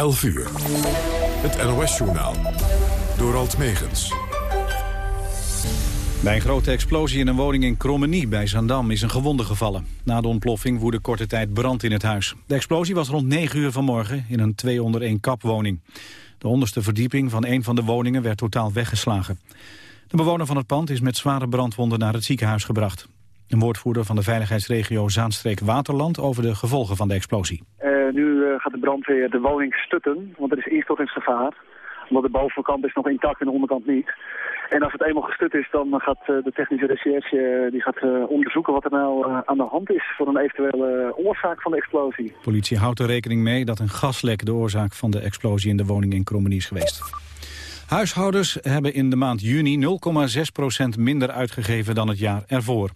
11 uur. Het NOS-journaal. Door Alt Megens. Bij een grote explosie in een woning in Krommenie bij Zandam is een gewonde gevallen. Na de ontploffing woedde korte tijd brand in het huis. De explosie was rond 9 uur vanmorgen in een 2 onder 1 kapwoning. De onderste verdieping van een van de woningen werd totaal weggeslagen. De bewoner van het pand is met zware brandwonden naar het ziekenhuis gebracht. Een woordvoerder van de veiligheidsregio Zaanstreek-Waterland over de gevolgen van de explosie. Uh, nu uh, gaat de brandweer de woning stutten, want er is eerstortingsgevaar. Want de bovenkant is nog intact en de onderkant niet. En als het eenmaal gestut is, dan gaat uh, de technische recherche die gaat, onderzoeken wat er nou aan de hand is voor een eventuele oorzaak van de explosie. Politie houdt er rekening mee dat een gaslek de oorzaak van de explosie in de woning in Krommenie is geweest. Huishoudens hebben in de maand juni 0,6% minder uitgegeven dan het jaar ervoor.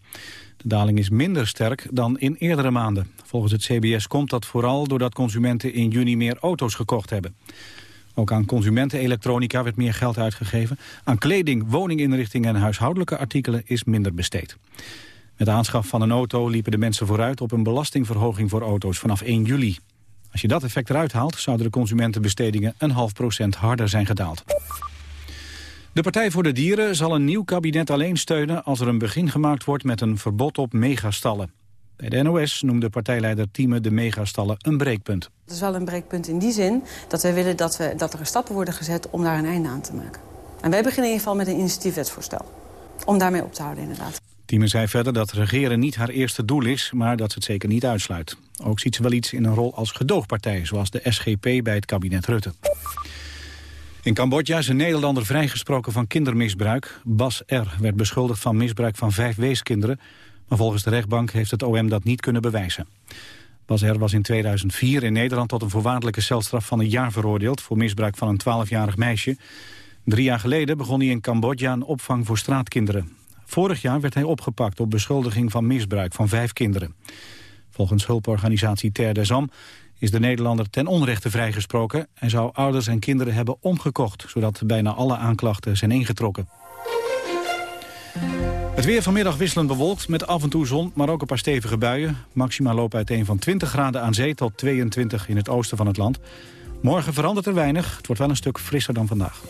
De daling is minder sterk dan in eerdere maanden. Volgens het CBS komt dat vooral doordat consumenten in juni meer auto's gekocht hebben. Ook aan consumentenelektronica werd meer geld uitgegeven. Aan kleding, woninginrichtingen en huishoudelijke artikelen is minder besteed. Met de aanschaf van een auto liepen de mensen vooruit op een belastingverhoging voor auto's vanaf 1 juli. Als je dat effect eruit haalt, zouden de consumentenbestedingen een half procent harder zijn gedaald. De Partij voor de Dieren zal een nieuw kabinet alleen steunen als er een begin gemaakt wordt met een verbod op megastallen. Bij de NOS noemde partijleider Thieme de megastallen een breekpunt. Het is wel een breekpunt in die zin dat wij willen dat, we, dat er stappen worden gezet om daar een einde aan te maken. En wij beginnen in ieder geval met een initiatiefwetsvoorstel. Om daarmee op te houden inderdaad. Thieme zei verder dat regeren niet haar eerste doel is, maar dat ze het zeker niet uitsluit. Ook ziet ze wel iets in een rol als gedoogpartij, zoals de SGP bij het kabinet Rutte. In Cambodja is een Nederlander vrijgesproken van kindermisbruik. Bas R. werd beschuldigd van misbruik van vijf weeskinderen... maar volgens de rechtbank heeft het OM dat niet kunnen bewijzen. Bas R. was in 2004 in Nederland tot een voorwaardelijke celstraf van een jaar veroordeeld... voor misbruik van een 12-jarig meisje. Drie jaar geleden begon hij in Cambodja een opvang voor straatkinderen. Vorig jaar werd hij opgepakt op beschuldiging van misbruik van vijf kinderen. Volgens hulporganisatie Ter des Am is de Nederlander ten onrechte vrijgesproken... en zou ouders en kinderen hebben omgekocht... zodat bijna alle aanklachten zijn ingetrokken. Het weer vanmiddag wisselend bewolkt met af en toe zon, maar ook een paar stevige buien. Maxima lopen uiteen van 20 graden aan zee tot 22 in het oosten van het land. Morgen verandert er weinig, het wordt wel een stuk frisser dan vandaag.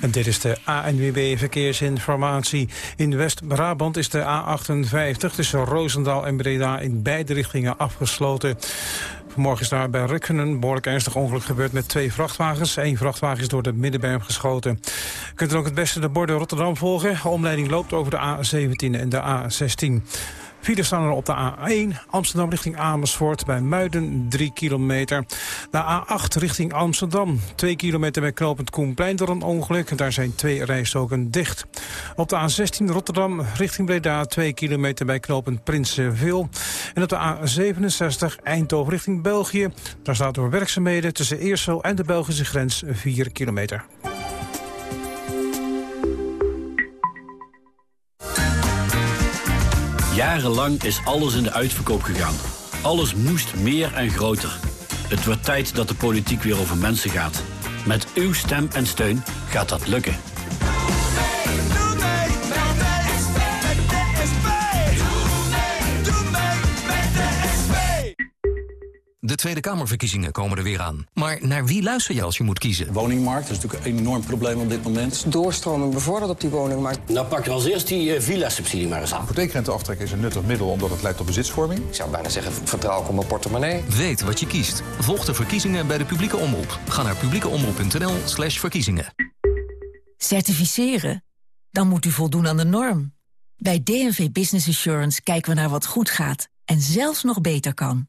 En dit is de ANWB Verkeersinformatie. In West-Brabant is de A58 tussen Roosendaal en Breda in beide richtingen afgesloten. Vanmorgen is daar bij Rukkenen een behoorlijk ernstig ongeluk gebeurd met twee vrachtwagens. Eén vrachtwagen is door de middenberm geschoten. Je kunt er ook het beste de borden Rotterdam volgen. De omleiding loopt over de A17 en de A16. Files staan er op de A1 Amsterdam richting Amersfoort bij Muiden 3 kilometer. De A8 richting Amsterdam 2 kilometer bij knooppunt Koenplein door een ongeluk. Daar zijn twee rijstoken dicht. Op de A16 Rotterdam richting Breda 2 kilometer bij knooppunt Prinsenveel. En op de A67 Eindhoven richting België. Daar staat door werkzaamheden tussen Eersel en de Belgische grens 4 kilometer. Jarenlang is alles in de uitverkoop gegaan. Alles moest meer en groter. Het wordt tijd dat de politiek weer over mensen gaat. Met uw stem en steun gaat dat lukken. De Tweede Kamerverkiezingen komen er weer aan. Maar naar wie luister je als je moet kiezen? De woningmarkt is natuurlijk een enorm probleem op dit moment. Doorstroming bevorderd op die woningmarkt. Nou pak je als eerst die uh, villa-subsidie maar eens aan. Hypotheekrenteaftrek is een nuttig middel omdat het leidt tot bezitsvorming. Ik zou bijna zeggen, vertrouw ik op mijn portemonnee. Weet wat je kiest. Volg de verkiezingen bij de publieke omroep. Ga naar publiekeomroep.nl slash verkiezingen. Certificeren? Dan moet u voldoen aan de norm. Bij DNV Business Assurance kijken we naar wat goed gaat en zelfs nog beter kan.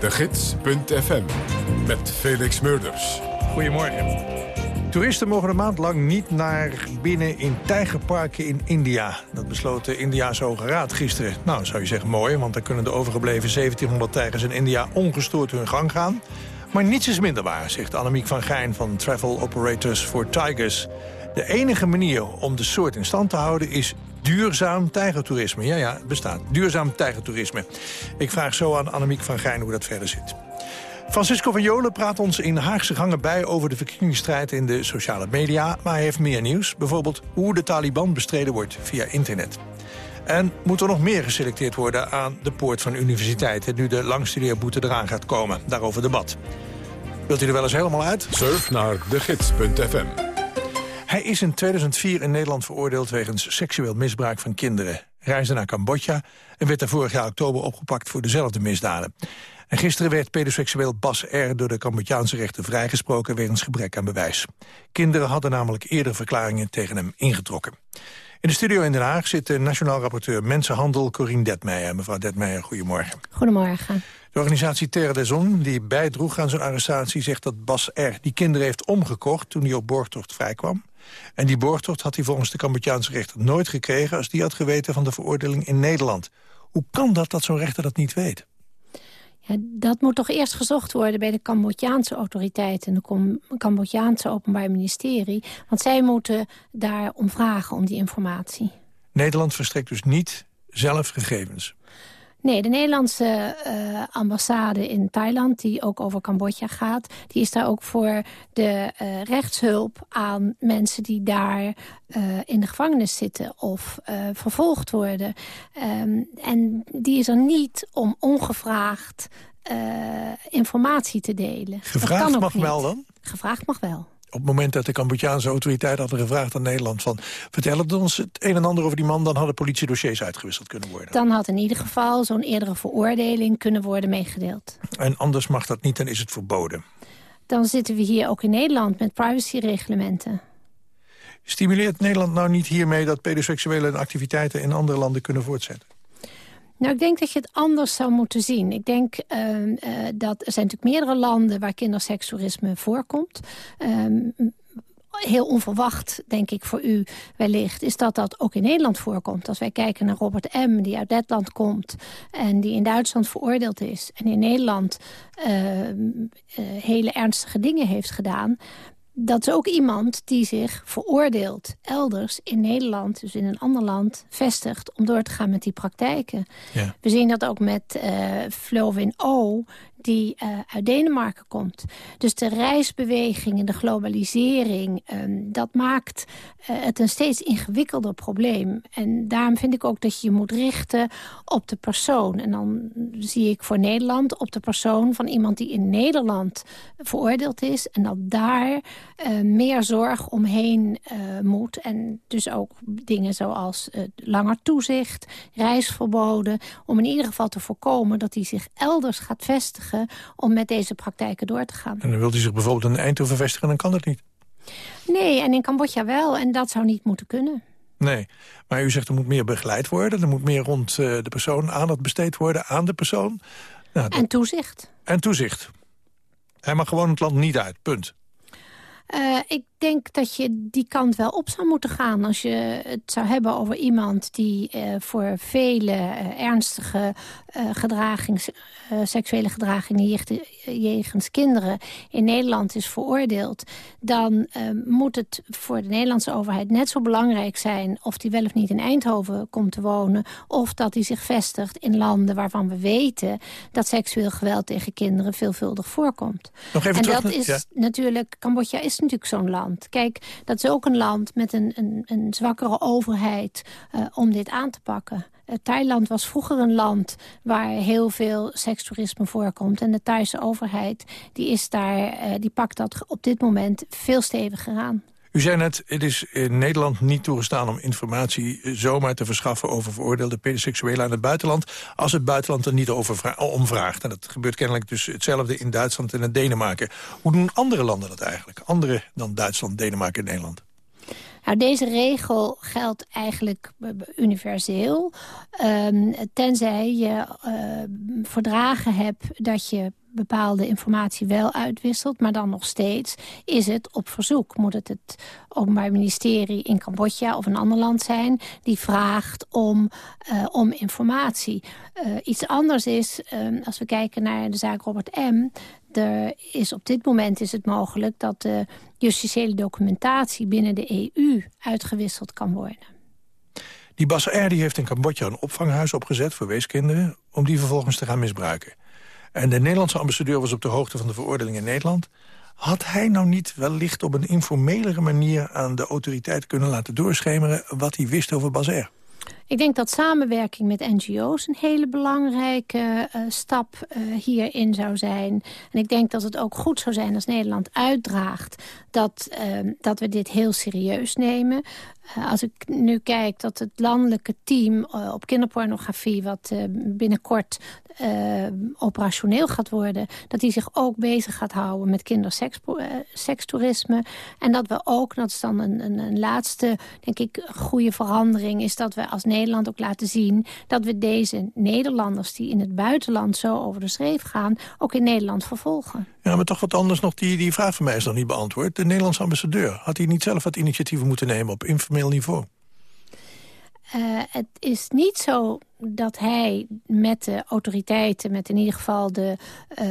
De Gids.fm. Met Felix Murders. Goedemorgen. Toeristen mogen een maand lang niet naar binnen in tijgerparken in India. Dat besloot de Indiaanse Hoge Raad gisteren. Nou, zou je zeggen mooi, want dan kunnen de overgebleven 1700 tijgers in India ongestoord hun gang gaan. Maar niets is minder waar, zegt Annemiek van Gijn van Travel Operators for Tigers. De enige manier om de soort in stand te houden is duurzaam tijgertoerisme. Ja, ja, bestaat. Duurzaam tijgertoerisme. Ik vraag zo aan Annemiek van Gijn hoe dat verder zit. Francisco van Jolen praat ons in Haagse gangen bij over de verkiezingsstrijd in de sociale media. Maar hij heeft meer nieuws. Bijvoorbeeld hoe de Taliban bestreden wordt via internet. En moet er nog meer geselecteerd worden aan de poort van universiteiten... nu de langstudeerboete eraan gaat komen? Daarover debat. Wilt u er wel eens helemaal uit? Surf naar degids.fm. Hij is in 2004 in Nederland veroordeeld wegens seksueel misbruik van kinderen. Reisde naar Cambodja en werd er vorig jaar oktober opgepakt voor dezelfde misdaden. En gisteren werd pedoseksueel Bas R. door de Cambodjaanse rechter vrijgesproken wegens gebrek aan bewijs. Kinderen hadden namelijk eerder verklaringen tegen hem ingetrokken. In de studio in Den Haag zit de nationaal rapporteur Mensenhandel Corine Detmeijer. Mevrouw Detmeijer, goedemorgen. Goedemorgen. De organisatie Terre des Hommes, die bijdroeg aan zijn arrestatie... zegt dat Bas R. die kinderen heeft omgekocht toen hij op borgtocht vrijkwam. En die borgtocht had hij volgens de Cambodjaanse rechter nooit gekregen... als die had geweten van de veroordeling in Nederland. Hoe kan dat dat zo'n rechter dat niet weet? Ja, dat moet toch eerst gezocht worden bij de Cambodjaanse autoriteiten... en de Cambodjaanse Openbaar Ministerie. Want zij moeten daar om vragen, om die informatie. Nederland verstrekt dus niet zelf gegevens? Nee, de Nederlandse uh, ambassade in Thailand, die ook over Cambodja gaat... die is daar ook voor de uh, rechtshulp aan mensen die daar uh, in de gevangenis zitten... of vervolgd worden. Um, en die is er niet om ongevraagd informatie te delen. Gevraagd mag wel dan? Gevraagd mag wel op het moment dat de Cambodjaanse autoriteiten hadden gevraagd aan Nederland... van vertel het ons het een en ander over die man... dan hadden politiedossiers uitgewisseld kunnen worden. Dan had in ieder geval zo'n eerdere veroordeling kunnen worden meegedeeld. En anders mag dat niet en is het verboden. Dan zitten we hier ook in Nederland met privacyreglementen. Stimuleert Nederland nou niet hiermee dat pedoseksuele activiteiten in andere landen kunnen voortzetten? Nou, ik denk dat je het anders zou moeten zien. Ik denk uh, uh, dat er zijn natuurlijk meerdere landen waar kinderseksualisme voorkomt. Um, heel onverwacht, denk ik, voor u wellicht... is dat dat ook in Nederland voorkomt. Als wij kijken naar Robert M., die uit Letland komt... en die in Duitsland veroordeeld is... en in Nederland uh, uh, hele ernstige dingen heeft gedaan dat is ook iemand die zich veroordeelt elders in Nederland, dus in een ander land, vestigt om door te gaan met die praktijken. Ja. We zien dat ook met uh, Flovin O, die uh, uit Denemarken komt. Dus de reisbeweging en de globalisering, um, dat maakt uh, het een steeds ingewikkelder probleem. En daarom vind ik ook dat je je moet richten op de persoon. En dan zie ik voor Nederland op de persoon van iemand die in Nederland veroordeeld is. En dat daar uh, meer zorg omheen moet. En dus ook dingen zoals langer toezicht, reisverboden. Om in ieder geval te voorkomen dat hij zich elders gaat vestigen om met deze praktijken door te gaan. En dan wil hij zich bijvoorbeeld in Eindhoven vestigen, dan kan dat niet. Nee, en in Cambodja wel. En dat zou niet moeten kunnen. Nee, maar u zegt er moet meer begeleid worden. Er moet meer rond uh, de persoon aandacht besteed worden aan de persoon. Nou, en toezicht. En toezicht. Hij mag gewoon het land niet uit, punt. Uh, ik denk dat je die kant wel op zou moeten gaan. Als je het zou hebben over iemand die uh, voor vele uh, ernstige gedragings, seksuele gedragingen jegens kinderen in Nederland is veroordeeld, dan moet het voor de Nederlandse overheid net zo belangrijk zijn of die wel of niet in Eindhoven komt te wonen, of dat hij zich vestigt in landen waarvan we weten dat seksueel geweld tegen kinderen veelvuldig voorkomt. Nog even en terug, dat is ja. natuurlijk, Cambodja is natuurlijk zo'n land. Kijk, dat is ook een land met een, een, een zwakkere overheid uh, om dit aan te pakken. Uh, Thailand was vroeger een land waar heel veel sekstoerisme voorkomt. En de Thaise overheid die is daar, uh, die pakt dat op dit moment veel steviger aan. U zei net, het is in Nederland niet toegestaan om informatie zomaar te verschaffen over veroordeelde pedoseksuelen aan het buitenland, als het buitenland er niet over om vraagt. En dat gebeurt kennelijk dus hetzelfde in Duitsland en in Denemarken. Hoe doen andere landen dat eigenlijk? Andere dan Duitsland, Denemarken en Nederland? Nou, deze regel geldt eigenlijk universeel. Um, tenzij je uh, verdragen hebt dat je bepaalde informatie wel uitwisselt. Maar dan nog steeds is het op verzoek. Moet het het Openbaar Ministerie in Cambodja of een ander land zijn... die vraagt om, uh, om informatie. Uh, iets anders is, uh, als we kijken naar de zaak Robert M er is op dit moment is het mogelijk dat de justitiële documentatie binnen de EU uitgewisseld kan worden. Die Bas R. die heeft in Cambodja een opvanghuis opgezet voor weeskinderen... om die vervolgens te gaan misbruiken. En de Nederlandse ambassadeur was op de hoogte van de veroordeling in Nederland. Had hij nou niet wellicht op een informelere manier aan de autoriteit kunnen laten doorschemeren... wat hij wist over Bas R? Ik denk dat samenwerking met NGO's een hele belangrijke uh, stap uh, hierin zou zijn. En ik denk dat het ook goed zou zijn als Nederland uitdraagt... dat, uh, dat we dit heel serieus nemen. als ik nu kijk dat het landelijke team op kinderpornografie... wat binnenkort operationeel gaat worden... dat die zich ook bezig gaat houden met kindersekstoerisme. en dat we ook, dat is dan een, een, een laatste, denk ik, goede verandering... is dat we als Nederland ook laten zien... dat we deze Nederlanders die in het buitenland zo over de schreef gaan... ook in Nederland vervolgen. Ja, maar toch wat anders nog. Die, die vraag van mij is nog niet beantwoord. De Nederlandse ambassadeur, had hij niet zelf wat initiatieven moeten nemen... op informeel niveau? Uh, het is niet zo dat hij met de autoriteiten, met in ieder geval de uh,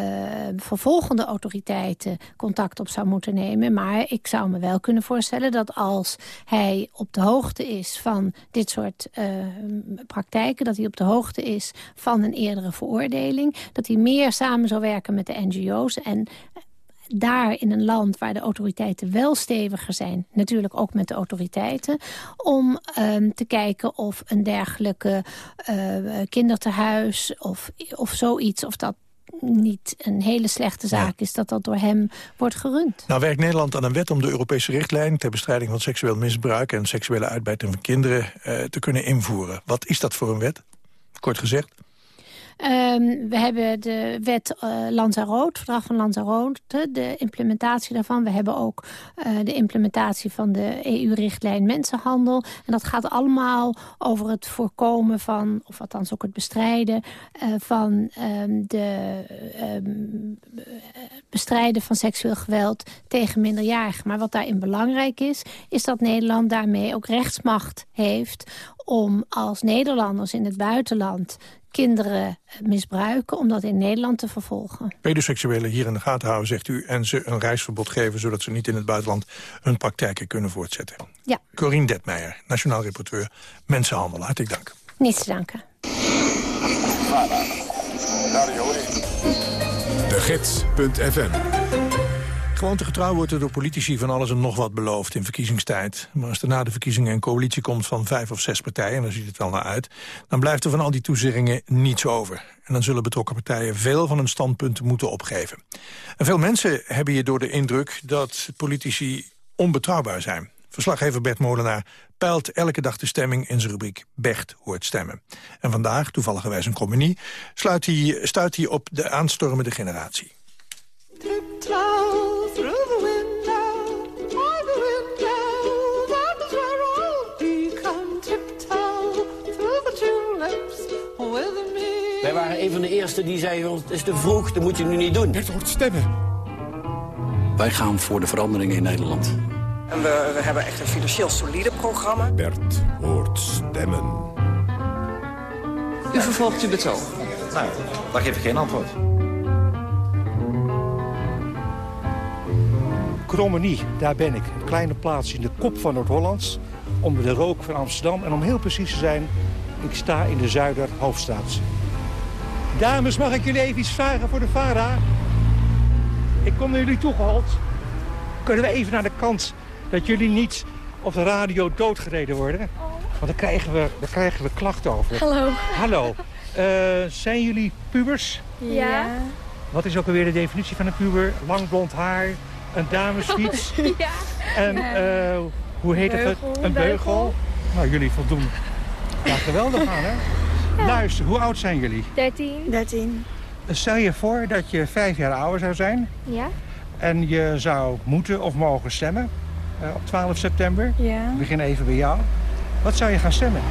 vervolgende autoriteiten, contact op zou moeten nemen. Maar ik zou me wel kunnen voorstellen dat als hij op de hoogte is van dit soort uh, praktijken, dat hij op de hoogte is van een eerdere veroordeling, dat hij meer samen zou werken met de NGO's en daar in een land waar de autoriteiten wel steviger zijn... natuurlijk ook met de autoriteiten... om um, te kijken of een dergelijke uh, kindertehuis of, of zoiets... of dat niet een hele slechte zaak is dat dat door hem wordt gerund. Nou werkt Nederland aan een wet om de Europese richtlijn... ter bestrijding van seksueel misbruik en seksuele uitbuiting van kinderen uh, te kunnen invoeren. Wat is dat voor een wet? Kort gezegd. Um, we hebben de wet uh, Lanzarote, verdrag van Lanzarote, de implementatie daarvan. We hebben ook uh, de implementatie van de EU-richtlijn mensenhandel. En dat gaat allemaal over het voorkomen van, of althans ook het bestrijden uh, van um, de um, bestrijden van seksueel geweld tegen minderjarigen. Maar wat daarin belangrijk is, is dat Nederland daarmee ook rechtsmacht heeft om als Nederlanders in het buitenland kinderen misbruiken om dat in Nederland te vervolgen. Pedoseksuelen hier in de gaten houden, zegt u... en ze een reisverbod geven, zodat ze niet in het buitenland... hun praktijken kunnen voortzetten. Ja. Corine Detmeijer, nationaal rapporteur Mensenhandel. Hartelijk dank. Niets te danken. De Gids.fm Gewoontegetrouw wordt er door politici van alles en nog wat beloofd in verkiezingstijd. Maar als er na de verkiezingen een coalitie komt van vijf of zes partijen... en daar ziet het wel naar uit, dan blijft er van al die toezeggingen niets over. En dan zullen betrokken partijen veel van hun standpunten moeten opgeven. En veel mensen hebben hierdoor de indruk dat politici onbetrouwbaar zijn. Verslaggever Bert Molenaar peilt elke dag de stemming in zijn rubriek Bert hoort stemmen. En vandaag, toevalligerwijs een communie, sluit hij, stuit hij op de aanstormende generatie. Een van de eerste die zeiden, het is te vroeg, dat moet je nu niet doen. Bert hoort stemmen. Wij gaan voor de veranderingen in Nederland. En we, we hebben echt een financieel solide programma. Bert hoort stemmen. U vervolgt uw betoog. Nou, daar geef ik geen antwoord. Krommenie, daar ben ik. Een kleine plaats in de kop van Noord-Hollands. Onder de rook van Amsterdam. En om heel precies te zijn, ik sta in de Zuiderhoofdstraat. Dames, mag ik jullie even iets vragen voor de VARA? Ik kom naar jullie toegehaald. Kunnen we even naar de kant dat jullie niet op de radio doodgereden worden? Want dan krijgen we, dan krijgen we klachten over. Hallo. Hallo. Uh, zijn jullie pubers? Ja. Wat is ook alweer de definitie van een puber? Lang blond haar, een damesfiets. ja. En uh, hoe heet het? Een beugel. beugel. Nou, jullie voldoen. Ja, geweldig aan, hè? Ja. Luister, hoe oud zijn jullie? 13. 13. Stel je voor dat je vijf jaar ouder zou zijn. Ja. En je zou moeten of mogen stemmen uh, op 12 september. Ja. Ik begin even bij jou. Wat zou je gaan stemmen?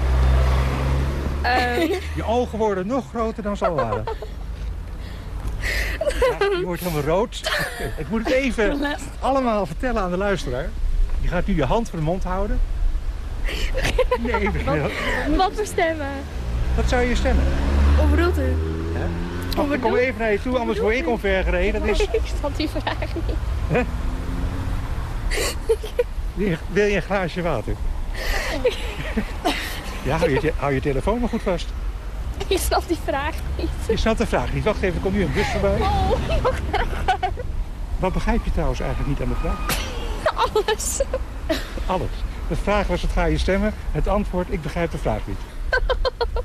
Um. Je ogen worden nog groter dan ze al waren. je wordt helemaal rood. Ik moet het even allemaal vertellen aan de luisteraar. Je gaat nu je hand voor de mond houden. Nee, Wat, wat voor stemmen? Wat zou je stemmen? Hoe bedoelt u? Wacht, ik kom even naar je toe, anders word ik omvergereden. Dat is... Nee, ik snap die vraag niet. Wil je- een glaasje water? Ja, hou je, te- hou je telefoon maar goed vast. Ik snap die vraag niet. Je snapt de vraag niet. Wacht even, komt nu een bus voorbij. Oh. Wat begrijp je trouwens eigenlijk niet aan de vraag? Alles. Alles. De vraag was, wat ga je stemmen? Het antwoord, ik begrijp de vraag niet.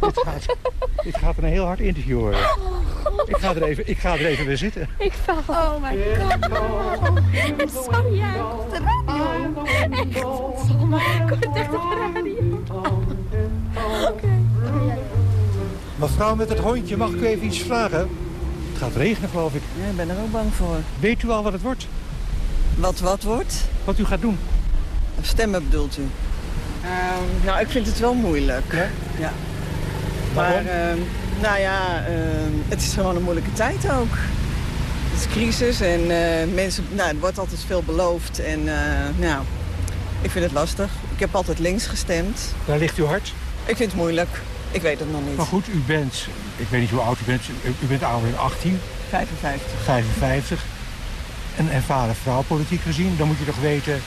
dit, gaat, dit gaat een heel hard interview worden. Ik ga er even, ik ga er even weer zitten. Ik val. Oh my god. En sorry, jij op de radio. Echt, word echt op de radio. Oké. Mevrouw met het hondje, mag ik u even iets vragen? Het gaat regenen, geloof ik. Ja, ik ben er ook bang voor. Weet u al wat het wordt? Wat wat wordt? Wat u gaat doen? Stemmen bedoelt u? Ehm, nou, ik vind het wel moeilijk. Ja? Maar, ehm, nou ja, ehm, het is gewoon een moeilijke tijd ook. Het is crisis en eh, mensen, nou, er wordt altijd veel beloofd. En eh, nou, ik vind het lastig. Ik heb altijd links gestemd. Daar ligt uw hart. Ik vind het moeilijk. Ik weet het nog niet. Maar goed, u bent, ik weet niet hoe oud u bent, u, u bent ouder dan 18, 55. 55. Een ervaren vrouw politiek gezien. Dan moet je toch weten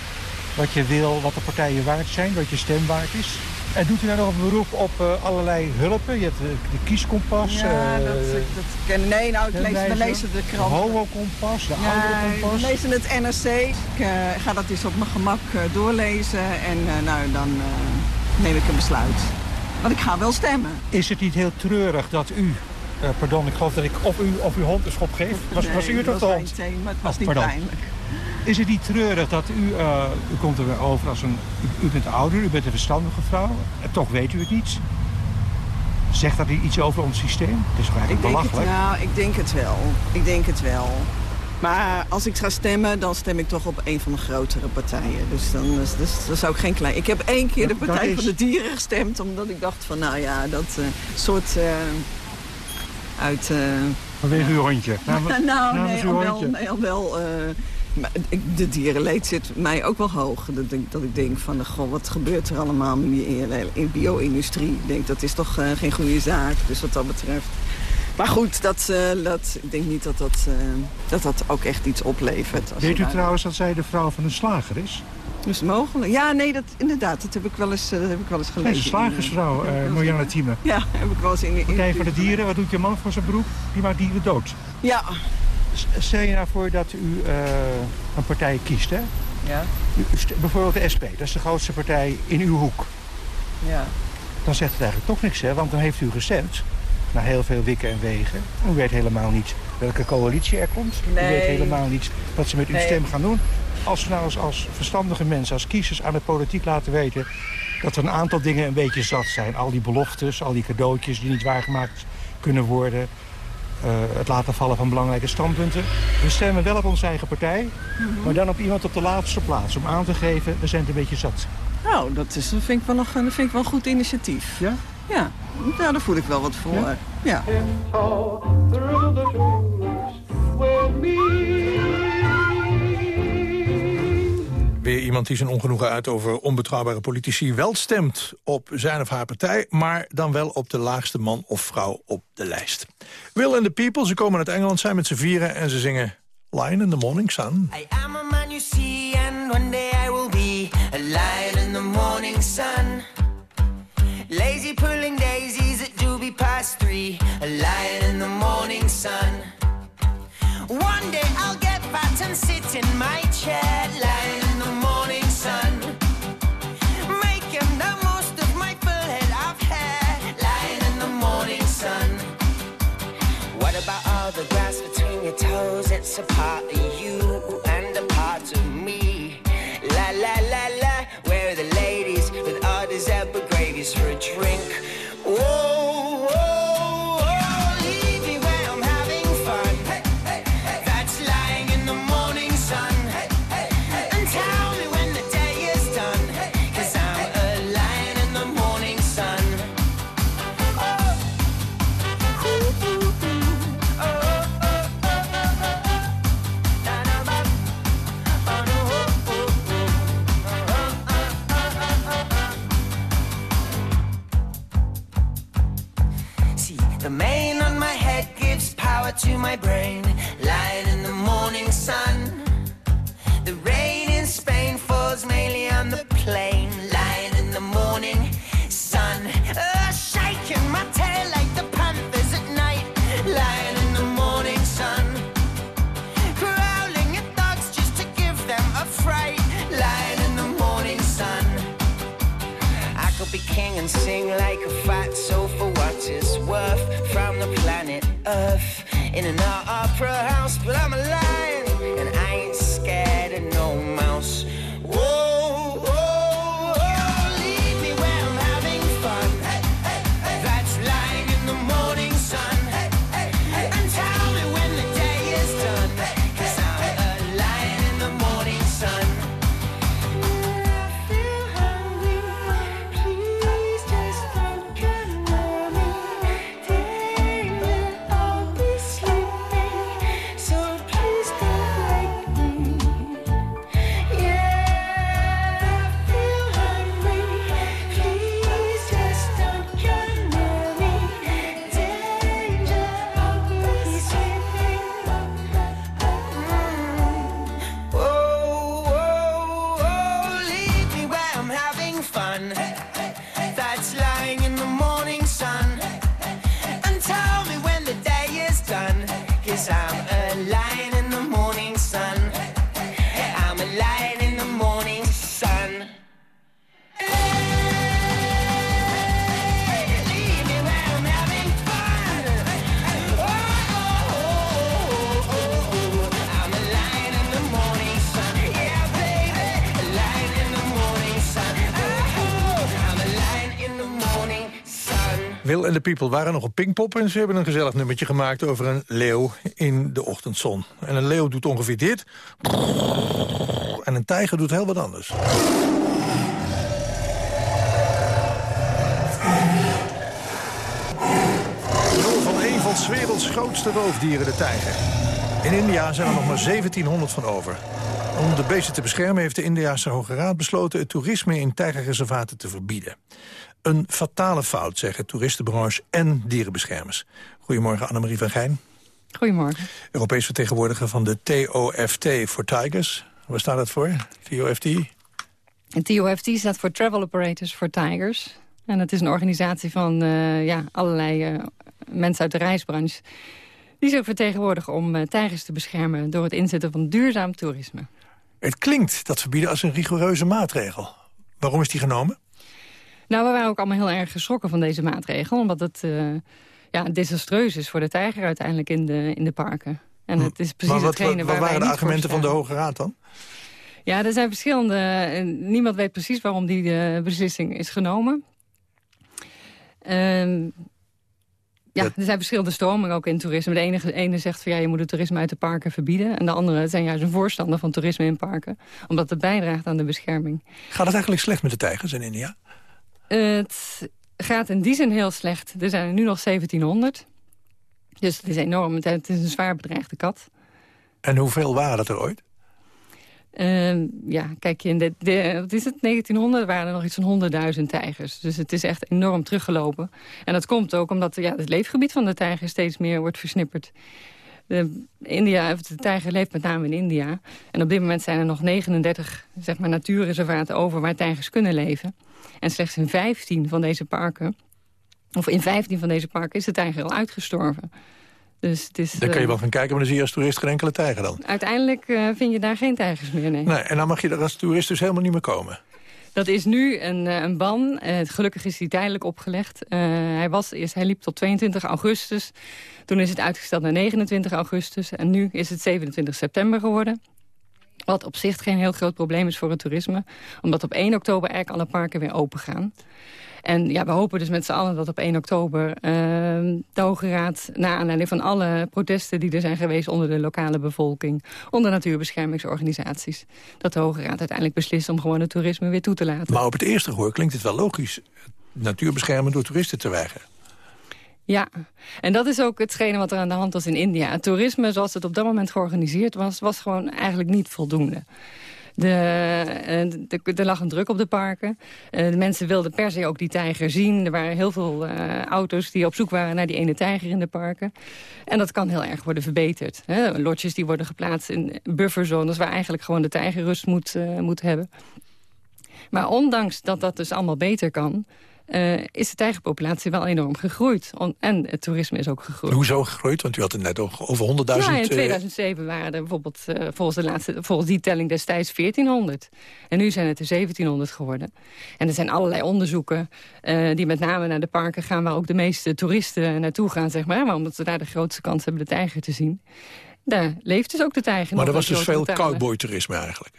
wat je wil, wat de partijen waard zijn, wat je stem waard is. En doet u nou nog een beroep op eh, allerlei hulpen? Je hebt eh, de kieskompas. Ja, eh, dat, dat ken Nee, nou, ik lees, we lezen de krant. De homo-kompas, de Ja, ouderenkompas. we lezen het NRC. Ik eh, ga dat eens op mijn gemak eh, doorlezen. En eh, nou, dan eh, neem ik een besluit. Want ik ga wel stemmen. Is het niet heel treurig dat u, eh, pardon, ik geloof dat ik of u of uw hond een schop geef? Was, Nee, was u het of de hond? het was niet pijnlijk. Is het niet treurig dat u, eh, u komt er weer over als een, u, u bent ouder, u bent een verstandige vrouw, en toch weet u het niet? Zegt dat iets over ons systeem? Het is eigenlijk Ik denk, het, belachelijk? nou, ik denk het wel. Ik denk het wel. Maar als ik ga stemmen, dan stem ik toch op een van de grotere partijen. Dus dan, dus, dus, dan zou ik geen klein... Ik heb één keer de Partij van is- de Dieren gestemd... omdat ik dacht van, nou ja, dat eh, soort... eh, uit... Vanwege uw hondje. Nou, namens nee, uw al wel, nee, al wel de dierenleed zit mij ook wel hoog. Dat ik, dat ik denk van, goh, wat gebeurt er allemaal in in bio-industrie? Ik denk, dat is toch eh, geen goede zaak, dus wat dat betreft. Maar goed, dat, eh, dat, ik denk niet dat dat, eh, dat dat ook echt iets oplevert. als Weet u trouwens dat zij de vrouw van een slager is? Is het mogelijk? Ja, nee, dat, inderdaad, dat heb ik wel eens, dat heb ik wel eens gelezen. een slagersvrouw, in, eh Marianne Thieme. Ja, heb ik wel eens in... Partij voor de Dieren, wat doet je man voor zijn beroep? Die maakt dieren dood. Ja. Stel je nou voor dat u eh, een partij kiest, hè? Ja. U Bijvoorbeeld de SP, dat is de grootste partij in uw hoek. Ja. Dan zegt het eigenlijk toch niks, hè? Want dan heeft u gestemd. Na heel veel wikken en wegen. U weet helemaal niet welke coalitie er komt. U Nee. weet helemaal niet wat ze met uw Nee. stem gaan doen. Als we nou als, als verstandige mensen, als kiezers aan de politiek laten weten... dat er een aantal dingen een beetje zat zijn. Al die beloftes, al die cadeautjes die niet waargemaakt kunnen worden. Eh, het laten vallen van belangrijke standpunten. We stemmen wel op onze eigen partij, Mhm. maar dan op iemand op de laatste plaats. Om aan te geven, we zijn het een beetje zat. Nou, dat, is, dat, vind ik wel nog, dat vind ik wel een goed initiatief. Ja? Ja, nou, daar voel ik wel wat voor. Ja. Weer iemand die zijn ongenoegen uit over onbetrouwbare politici... wel stemt op zijn of haar partij... maar dan wel op de laagste man of vrouw op de lijst. Will and the People, ze komen uit Engeland, zijn met z'n vieren... en ze zingen Lion in the Morning Sun. I am a man you see, and one day I will be a lion in the morning sun. Lazy pulling daisies at doobie past three, a lion in the morning sun. One day I'll get fat and sit in my chair, lion It's a part Abraham. En de People waren nog op Pinkpop... en ze hebben een gezellig nummertje gemaakt over een leeuw in de ochtendzon. En een leeuw doet ongeveer dit. En een tijger doet heel wat anders. De rol van een van 's werelds grootste roofdieren, de tijger. In India zijn er nog maar 1700 van over. Om de beesten te beschermen heeft de Indiase Hoge Raad besloten... het toerisme in tijgerreservaten te verbieden. Een fatale fout, zeggen toeristenbranche en dierenbeschermers. Goedemorgen, Annemarie van Gijn. Goedemorgen. Europees vertegenwoordiger van de TOFT voor Tigers. Waar staat dat voor? TOFT? En TOFT staat voor Travel Operators for Tigers. En het is een organisatie van eh, ja, allerlei eh, mensen uit de reisbranche... die zich vertegenwoordigen om eh, tijgers te beschermen... door het inzetten van duurzaam toerisme. Het klinkt, dat verbieden, als een rigoureuze maatregel. Waarom is die genomen? Nou, we waren ook allemaal heel erg geschrokken van deze maatregel... omdat het eh, ja, desastreus is voor de tijger uiteindelijk in de, in de parken. En het is precies maar wat, hetgene wat, waar wat wij waren de argumenten van de. Hoge Raad dan? Ja, er zijn verschillende... eh, Niemand weet precies waarom die eh, beslissing is genomen. Ehm, ja, er zijn verschillende stromingen ook in toerisme. De ene, de ene zegt van ja, je moet het toerisme uit de parken verbieden. En de andere zijn juist een voorstander van toerisme in parken. Omdat het bijdraagt aan de bescherming. Gaat het eigenlijk slecht met de tijgers in India? Het gaat in die zin heel slecht. Er zijn er nu nog 1700. Dus het is enorm. Het is een zwaar bedreigde kat. En hoeveel waren dat er ooit? Ehm, ja, kijk, in de, de, wat is het, 1900 waren er nog iets van 100.000 tijgers. Dus het is echt enorm teruggelopen. En dat komt ook omdat ja, het leefgebied van de tijger steeds meer wordt versnipperd. De, India, de tijger leeft met name in India. En op dit moment zijn er nog 39 zeg maar, natuurreservaten over waar tijgers kunnen leven. En slechts in 15 van deze parken, of in 15 van deze parken, is de tijger al uitgestorven. Dus het is, Daar kun je eh, wel van kijken, maar dan zie je als toerist geen enkele tijger dan. Uiteindelijk eh, vind je daar geen tijgers meer, nee. Nee, en dan mag je er als toerist dus helemaal niet meer komen. Dat is nu een, eh, een ban. Eh, gelukkig is hij tijdelijk opgelegd. Hij, was eerst, hij liep tot 22 augustus. Toen is het uitgesteld naar 29 augustus. En nu is het 27 september geworden. Wat op zich geen heel groot probleem is voor het toerisme. Omdat op 1 oktober eigenlijk alle parken weer open gaan. En ja, we hopen dus met z'n allen dat op 1 oktober eh, de Hoge Raad... na aanleiding van alle protesten die er zijn geweest onder de lokale bevolking... onder natuurbeschermingsorganisaties... dat de Hoge Raad uiteindelijk beslist om gewoon het toerisme weer toe te laten. Maar op het eerste gehoor klinkt het wel logisch. Natuur beschermen door toeristen te weigeren. Ja, en dat is ook hetgene wat er aan de hand was in India. Het toerisme zoals het op dat moment georganiseerd was... was gewoon eigenlijk niet voldoende. De, eh, de, er lag een druk op de parken. Eh, de mensen wilden per se ook die tijger zien. Er waren heel veel eh, auto's die op zoek waren naar die ene tijger in de parken. En dat kan heel erg worden verbeterd. Hè. Lodges die worden geplaatst in bufferzones... waar eigenlijk gewoon de tijger rust moet, moet hebben. Maar ondanks dat dat dus allemaal beter kan... eh, is de tijgerpopulatie wel enorm gegroeid. en het toerisme is ook gegroeid. Hoezo gegroeid? Want u had het net over 100.000... Ja, in 2007 waren er bijvoorbeeld volgens, de laatste, volgens die telling destijds 1400. En nu zijn het er 1700 geworden. En er zijn allerlei onderzoeken die met name naar de parken gaan... waar ook de meeste toeristen naartoe gaan, zeg maar. Maar omdat ze daar de grootste kans hebben de tijger te zien. Daar leeft dus ook de tijger. Maar er was dus veel cowboy-toerisme eigenlijk.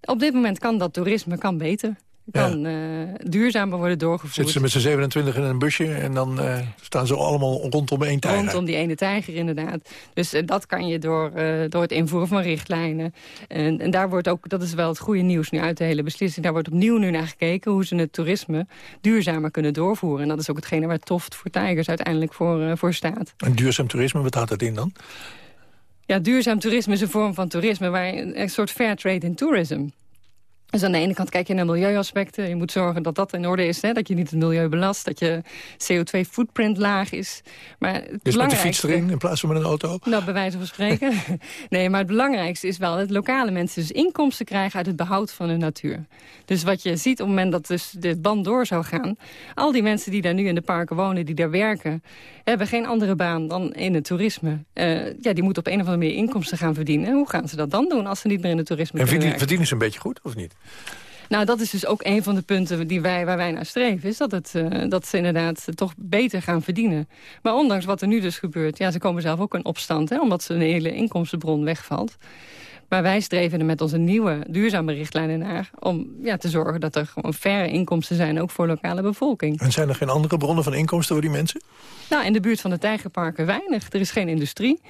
Op dit moment kan dat toerisme kan beter. Kan ja. uh, duurzamer worden doorgevoerd. Zitten ze met z'n 27 in een busje en dan uh, staan ze allemaal rondom één tijger. Rondom die ene tijger inderdaad. Dus uh, dat kan je door, door het invoeren van richtlijnen. En, en, daar wordt ook, dat is wel het goede nieuws nu uit de hele beslissing. Daar wordt opnieuw nu naar gekeken hoe ze het toerisme duurzamer kunnen doorvoeren. En dat is ook hetgene waar Toft voor Tijgers uiteindelijk voor, voor staat. En duurzaam toerisme, wat houdt dat in dan? Ja, duurzaam toerisme is een vorm van toerisme... waar een soort fair trade in tourism. Dus aan de ene kant kijk je naar milieuaspecten. Je moet zorgen dat dat in orde is. Hè? Dat je niet het milieu belast. Dat je CO2-footprint laag is. Maar het dus met de fiets erin in plaats van met een auto? Nou, bij wijze van spreken. nee, maar het belangrijkste is wel dat lokale mensen dus inkomsten krijgen... uit het behoud van de natuur. Dus wat je ziet op het moment dat dus de band door zou gaan... al die mensen die daar nu in de parken wonen, die daar werken... hebben geen andere baan dan in het toerisme. Uh, ja, die moeten op een of andere manier inkomsten gaan verdienen. Hoe gaan ze dat dan doen als ze niet meer in het toerisme en verdienen, verdienen ze een beetje goed, of niet? Nou, dat is dus ook een van de punten die wij, waar wij naar streven. Is dat, het, uh, dat ze inderdaad toch beter gaan verdienen. Maar ondanks wat er nu dus gebeurt... ja, ze komen zelf ook in opstand, hè, omdat ze een hele inkomstenbron wegvalt. Maar wij streven er met onze nieuwe duurzame richtlijnen naar... om ja, te zorgen dat er gewoon faire inkomsten zijn, ook voor lokale bevolking. En zijn er geen andere bronnen van inkomsten voor die mensen? Nou, in de buurt van de tijgerparken weinig. Er is geen industrie.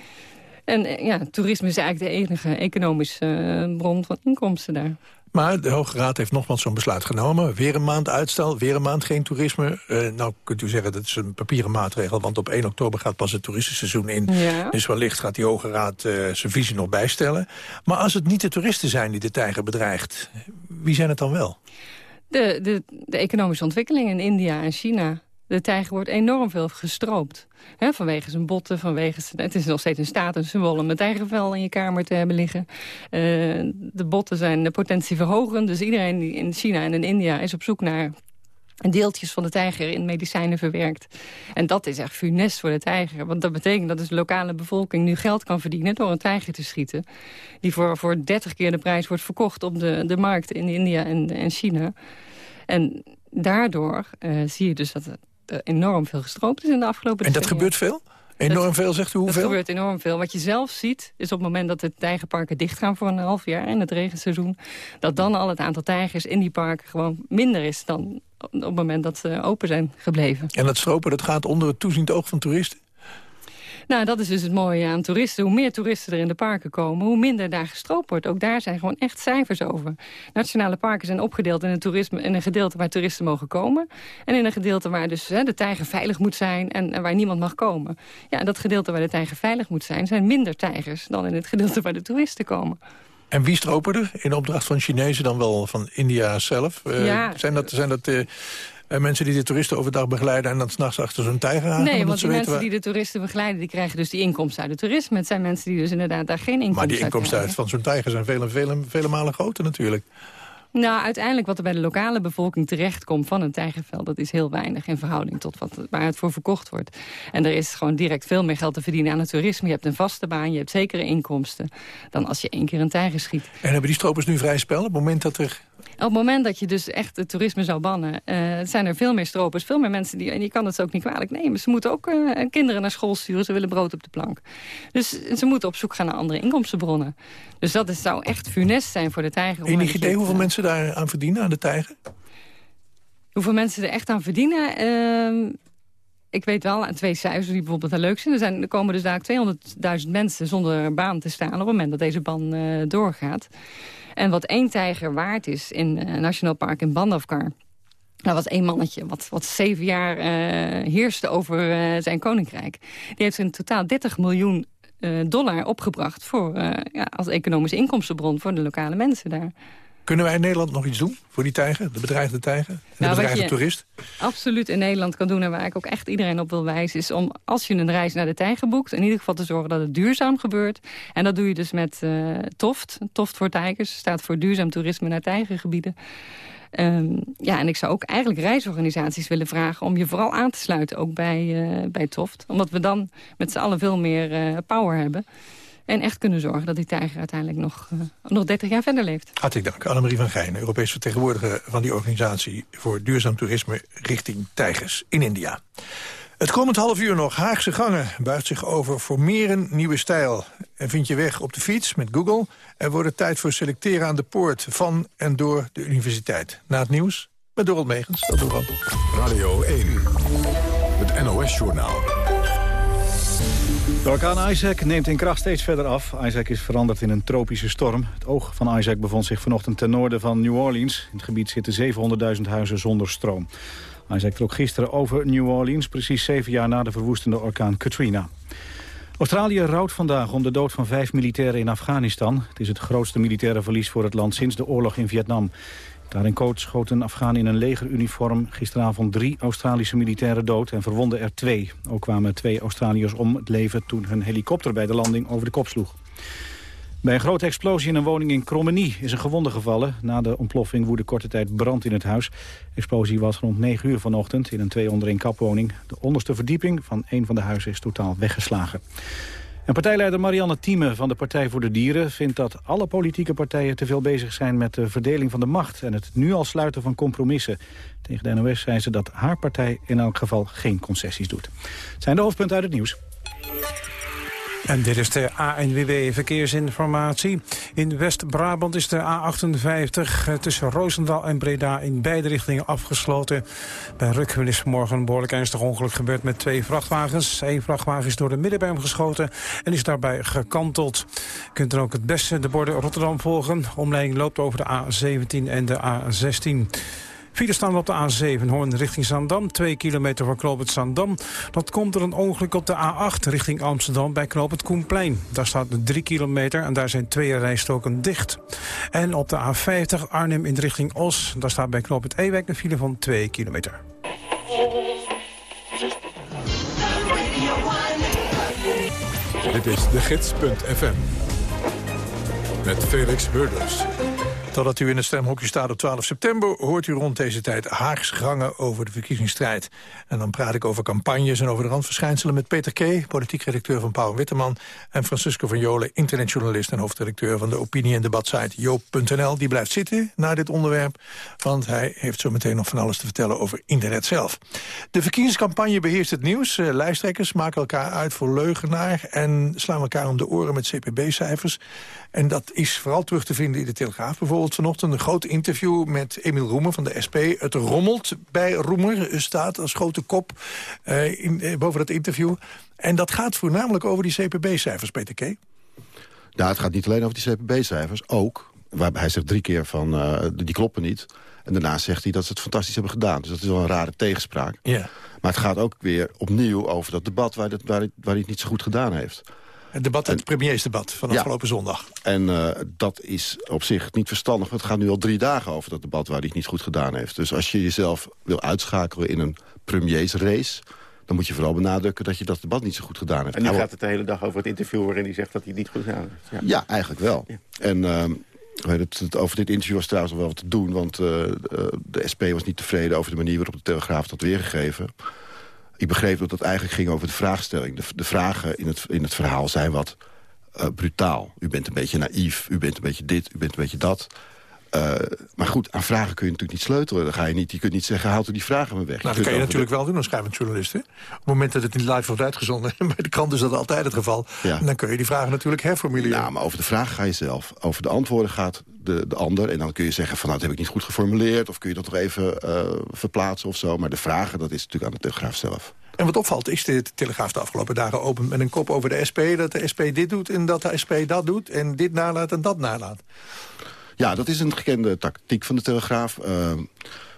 En eh, ja, toerisme is eigenlijk de enige economische uh, bron van inkomsten daar. Maar de Hoge Raad heeft nogmaals zo'n besluit genomen. Weer een maand uitstel, weer een maand geen toerisme. Uh, nou kunt u zeggen dat is een papieren maatregel... want op 1 oktober gaat pas het toeristenseizoen in. Ja. Dus wellicht gaat die Hoge Raad uh, zijn visie nog bijstellen. Maar als het niet de toeristen zijn die de tijger bedreigt... wie zijn het dan wel? De, de, de economische ontwikkeling in India en China. De tijger wordt enorm veel gestroopt. Vanwege zijn botten, vanwege zijn, het is nog steeds een statussymbool om een tijgervel in je kamer te hebben liggen. Uh, de botten zijn de potentie verhogen. Dus iedereen die in China en in India is op zoek naar deeltjes van de tijger in medicijnen verwerkt. En dat is echt funest voor de tijger. Want dat betekent dat dus de lokale bevolking nu geld kan verdienen... door een tijger te schieten. Die voor, voor 30 keer de prijs wordt verkocht op de, de markt in India en, en China. En daardoor uh, zie je dus dat enorm veel gestroopt is in de afgelopen En dat gebeurt veel? Enorm veel, zegt u hoeveel? Dat gebeurt enorm veel. Wat je zelf ziet, is op het moment dat de tijgerparken dichtgaan voor een half jaar in het regenseizoen, dat dan al het aantal tijgers in die parken gewoon minder is dan op het moment dat ze open zijn gebleven. En dat stropen, dat gaat onder het toeziend oog van toeristen? Nou, dat is dus het mooie aan toeristen. Hoe meer toeristen er in de parken komen, hoe minder daar gestroopt wordt. Ook daar zijn gewoon echt cijfers over. Nationale parken zijn opgedeeld in een, toerisme, in een gedeelte waar toeristen mogen komen. En in een gedeelte waar dus hè, de tijger veilig moet zijn en, en waar niemand mag komen. Ja, dat gedeelte waar de tijger veilig moet zijn, zijn minder tijgers dan in het gedeelte waar de toeristen komen. En wie stropen er? In opdracht van Chinezen dan wel van India zelf? Uh, ja. Zijn dat, zijn dat uh, uh, mensen die de toeristen overdag begeleiden... en dan s'nachts achter zo'n tijger aan? Nee, want die mensen waar... die de toeristen begeleiden... die krijgen dus die inkomsten uit het toerisme. Het zijn mensen die dus inderdaad daar geen inkomsten Maar die inkomsten uit van zo'n tijger zijn vele, vele, vele malen groter natuurlijk. Nou, uiteindelijk wat er bij de lokale bevolking terechtkomt van een tijgervel... dat is heel weinig in verhouding tot wat, waar het voor verkocht wordt. En er is gewoon direct veel meer geld te verdienen aan het toerisme. Je hebt een vaste baan, je hebt zekere inkomsten... dan als je één keer een tijger schiet. En hebben die stropers nu vrij spel op het moment dat er op het moment dat je dus echt het toerisme zou bannen... Uh, zijn er veel meer stropers, veel meer mensen die... en je kan het ze ook niet kwalijk nemen. Ze moeten ook uh, kinderen naar school sturen, ze willen brood op de plank. Dus ze moeten op zoek gaan naar andere inkomstenbronnen. Dus dat is, zou echt funest zijn voor de tijger. Enig idee hoeveel uh, mensen daar aan verdienen, aan de tijger? Hoeveel mensen er echt aan verdienen... Ehm, ik weet wel aan twee cijfers die bijvoorbeeld heel leuk zijn. Er, zijn, er komen dus daar 200.000 mensen zonder baan te staan... op het moment dat deze ban uh, doorgaat. En wat één tijger waard is in uh, Nationaal Park in Bandafkar... Dat was één mannetje, wat, wat zeven jaar uh, heerste over uh, zijn koninkrijk. Die heeft in totaal 30 miljoen dollar opgebracht... Voor, ja, als economische inkomstenbron voor de lokale mensen daar. Kunnen wij in Nederland nog iets doen voor die tijger, de bedreigde tijger? En de Nou, wat bedreigde je toerist? absoluut in Nederland kan doen... en waar ik ook echt iedereen op wil wijzen... is om, als je een reis naar de tijger boekt... in ieder geval te zorgen dat het duurzaam gebeurt. En dat doe je dus met eh, TOFT. TOFT voor tijgers staat voor duurzaam toerisme naar tijgergebieden. Ehm, ja, en ik zou ook eigenlijk reisorganisaties willen vragen... om je vooral aan te sluiten, ook bij, eh, bij TOFT. Omdat we dan met z'n allen veel meer eh, power hebben... En echt kunnen zorgen dat die tijger uiteindelijk nog, eh, nog 30 jaar verder leeft. Hartelijk dank. Annemarie van Gijn, Europees vertegenwoordiger van die organisatie... voor duurzaam toerisme richting tijgers in India. Het komend half uur nog. Haagse gangen buigt zich over formeren nieuwe stijl. En vind je weg op de fiets met Google. Er wordt het tijd voor selecteren aan de poort van en door de universiteit. Na het nieuws met Dorot Megens. Dat doen we. Radio 1, het NOS-journaal. De orkaan Isaac neemt in kracht steeds verder af. Isaac is veranderd in een tropische storm. Het oog van Isaac bevond zich vanochtend ten noorden van New Orleans. In het gebied zitten 700.000 huizen zonder stroom. Isaac trok gisteren over New Orleans, precies zeven jaar na de verwoestende orkaan Katrina. Australië rouwt vandaag om de dood van vijf militairen in Afghanistan. Het is het grootste militaire verlies voor het land sinds de oorlog in Vietnam. Daarin coach schoot een Afghaan in een legeruniform gisteravond drie Australische militairen dood en verwonden er twee. Ook kwamen twee Australiërs om het leven toen hun helikopter bij de landing over de kop sloeg. Bij een grote explosie in een woning in Krommenie is een gewonde gevallen. Na de ontploffing woedde korte tijd brand in het huis. De explosie was rond 9 uur vanochtend in een twee onder één kapwoning. De onderste verdieping van een van de huizen is totaal weggeslagen. En partijleider Marianne Thieme van de Partij voor de Dieren vindt dat alle politieke partijen te veel bezig zijn met de verdeling van de macht en het nu al sluiten van compromissen. Tegen de NOS zei ze dat haar partij in elk geval geen concessies doet. Zijn de hoofdpunten uit het nieuws. En dit is de ANWB Verkeersinformatie. In West-Brabant is de A58 tussen Roosendaal en Breda in beide richtingen afgesloten. Bij Rukkel is vanmorgen een behoorlijk ernstig ongeluk gebeurd met twee vrachtwagens. Eén vrachtwagen is door de middenberm geschoten en is daarbij gekanteld. Je kunt dan ook het beste de borden Rotterdam volgen. Omleiding loopt over de A17 en de A16. Files staan op de A7 Hoorn richting Zandam. 2 kilometer voor Knoopend Zandam. Dat komt door een ongeluk op de A8 richting Amsterdam bij Knoopend Koenplein. Daar staat 3 kilometer en daar zijn twee rijstroken dicht. En op de A50 Arnhem in richting Os. Daar staat bij Knoopend Ewijk een file van 2 kilometer. Dit is de gids.fm. Met Felix Burders. Totdat u in het stemhokje staat op 12 september... hoort u rond deze tijd Haagse gangen over de verkiezingsstrijd. En dan praat ik over campagnes en over de randverschijnselen... met Peter K., politiek redacteur van Pauw en Witteman... en Francisco van Jolen, internetjournalist en hoofdredacteur... van de opinie- en debatsite joop.nl. Die blijft zitten na dit onderwerp, want hij heeft zo meteen nog van alles te vertellen over internet zelf. De verkiezingscampagne beheerst het nieuws. Uh, lijsttrekkers maken elkaar uit voor leugenaar... en slaan elkaar om de oren met CPB-cijfers. En dat is vooral terug te vinden in de Telegraaf. Bijvoorbeeld vanochtend een groot interview met Emiel Roemer van de SP. Het rommelt bij Roemer, staat als grote kop uh, in, uh, boven dat interview. En dat gaat voornamelijk over die CPB-cijfers, Peter K. Ja, het gaat niet alleen over die CPB-cijfers, ook. Waar hij zegt drie keer van, uh, die kloppen niet. En daarna zegt hij dat ze het fantastisch hebben gedaan. Dus dat is wel een rare tegenspraak. Ja. Maar het gaat ook weer opnieuw over dat debat waar, dat, waar, hij, waar hij het niet zo goed gedaan heeft. Het debat, het premiersdebat van afgelopen zondag. En uh, dat is op zich niet verstandig. Het gaat nu al drie dagen over dat debat waar hij het niet goed gedaan heeft. Dus als je jezelf wil uitschakelen in een premiersrace... dan moet je vooral benadrukken dat je dat debat niet zo goed gedaan hebt. En nu gaat het de hele dag over het interview waarin hij zegt dat hij het niet goed gedaan heeft. Ja, ja eigenlijk wel. Ja. En... Uh, het, het, over dit interview was trouwens nog wel wat te doen... want uh, de SP was niet tevreden over de manier waarop de Telegraaf dat weergegeven. Ik begreep dat het eigenlijk ging over de vraagstelling. De, de vragen in het, in het verhaal zijn wat uh, brutaal. U bent een beetje naïef, u bent een beetje dit, u bent een beetje dat. Uh, maar goed, aan vragen kun je natuurlijk niet sleutelen. Dan ga je, niet, je kunt niet zeggen, haal die vragen maar weg. Nou, dat kan je natuurlijk de... wel doen als schrijvend journalist. Hè? Op het moment dat het niet live wordt uitgezonden... bij de krant is dat altijd het geval. Ja. En dan kun je die vragen natuurlijk herformuleren. Ja, maar over de vragen ga je zelf. Over de antwoorden gaat de, de ander. En dan kun je zeggen, van, nou, dat heb ik niet goed geformuleerd... of kun je dat nog even uh, verplaatsen of zo. Maar de vragen, dat is natuurlijk aan de telegraaf zelf. En wat opvalt is de Telegraaf de afgelopen dagen open met een kop over de SP... dat de SP dit doet en dat de SP dat doet en dit nalaat en dat nalaat. Ja, dat is een gekende tactiek van de Telegraaf. Uh,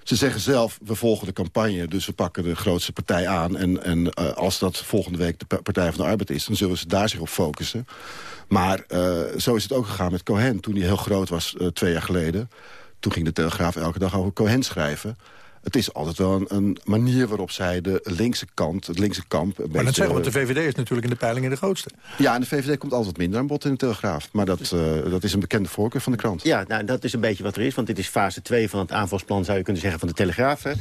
Ze zeggen zelf, we volgen de campagne, dus we pakken de grootste partij aan. En, en uh, als dat volgende week de Partij van de Arbeid is... dan zullen ze daar zich op focussen. Maar uh, zo is het ook gegaan met Cohen. Toen hij heel groot was, twee jaar geleden... toen ging de Telegraaf elke dag over Cohen schrijven het is altijd wel een, een, manier waarop zij de linkse kant, het linkse kamp... Een maar dat zeggen we, de VVD is natuurlijk in de peilingen de grootste. Ja, en de VVD komt altijd minder aan bod in de Telegraaf. Maar dat, uh, dat is een bekende voorkeur van de krant. Ja, nou, dat is een beetje wat er is. Want dit is fase 2 van het aanvalsplan, zou je kunnen zeggen, van de Telegraaf. Uh,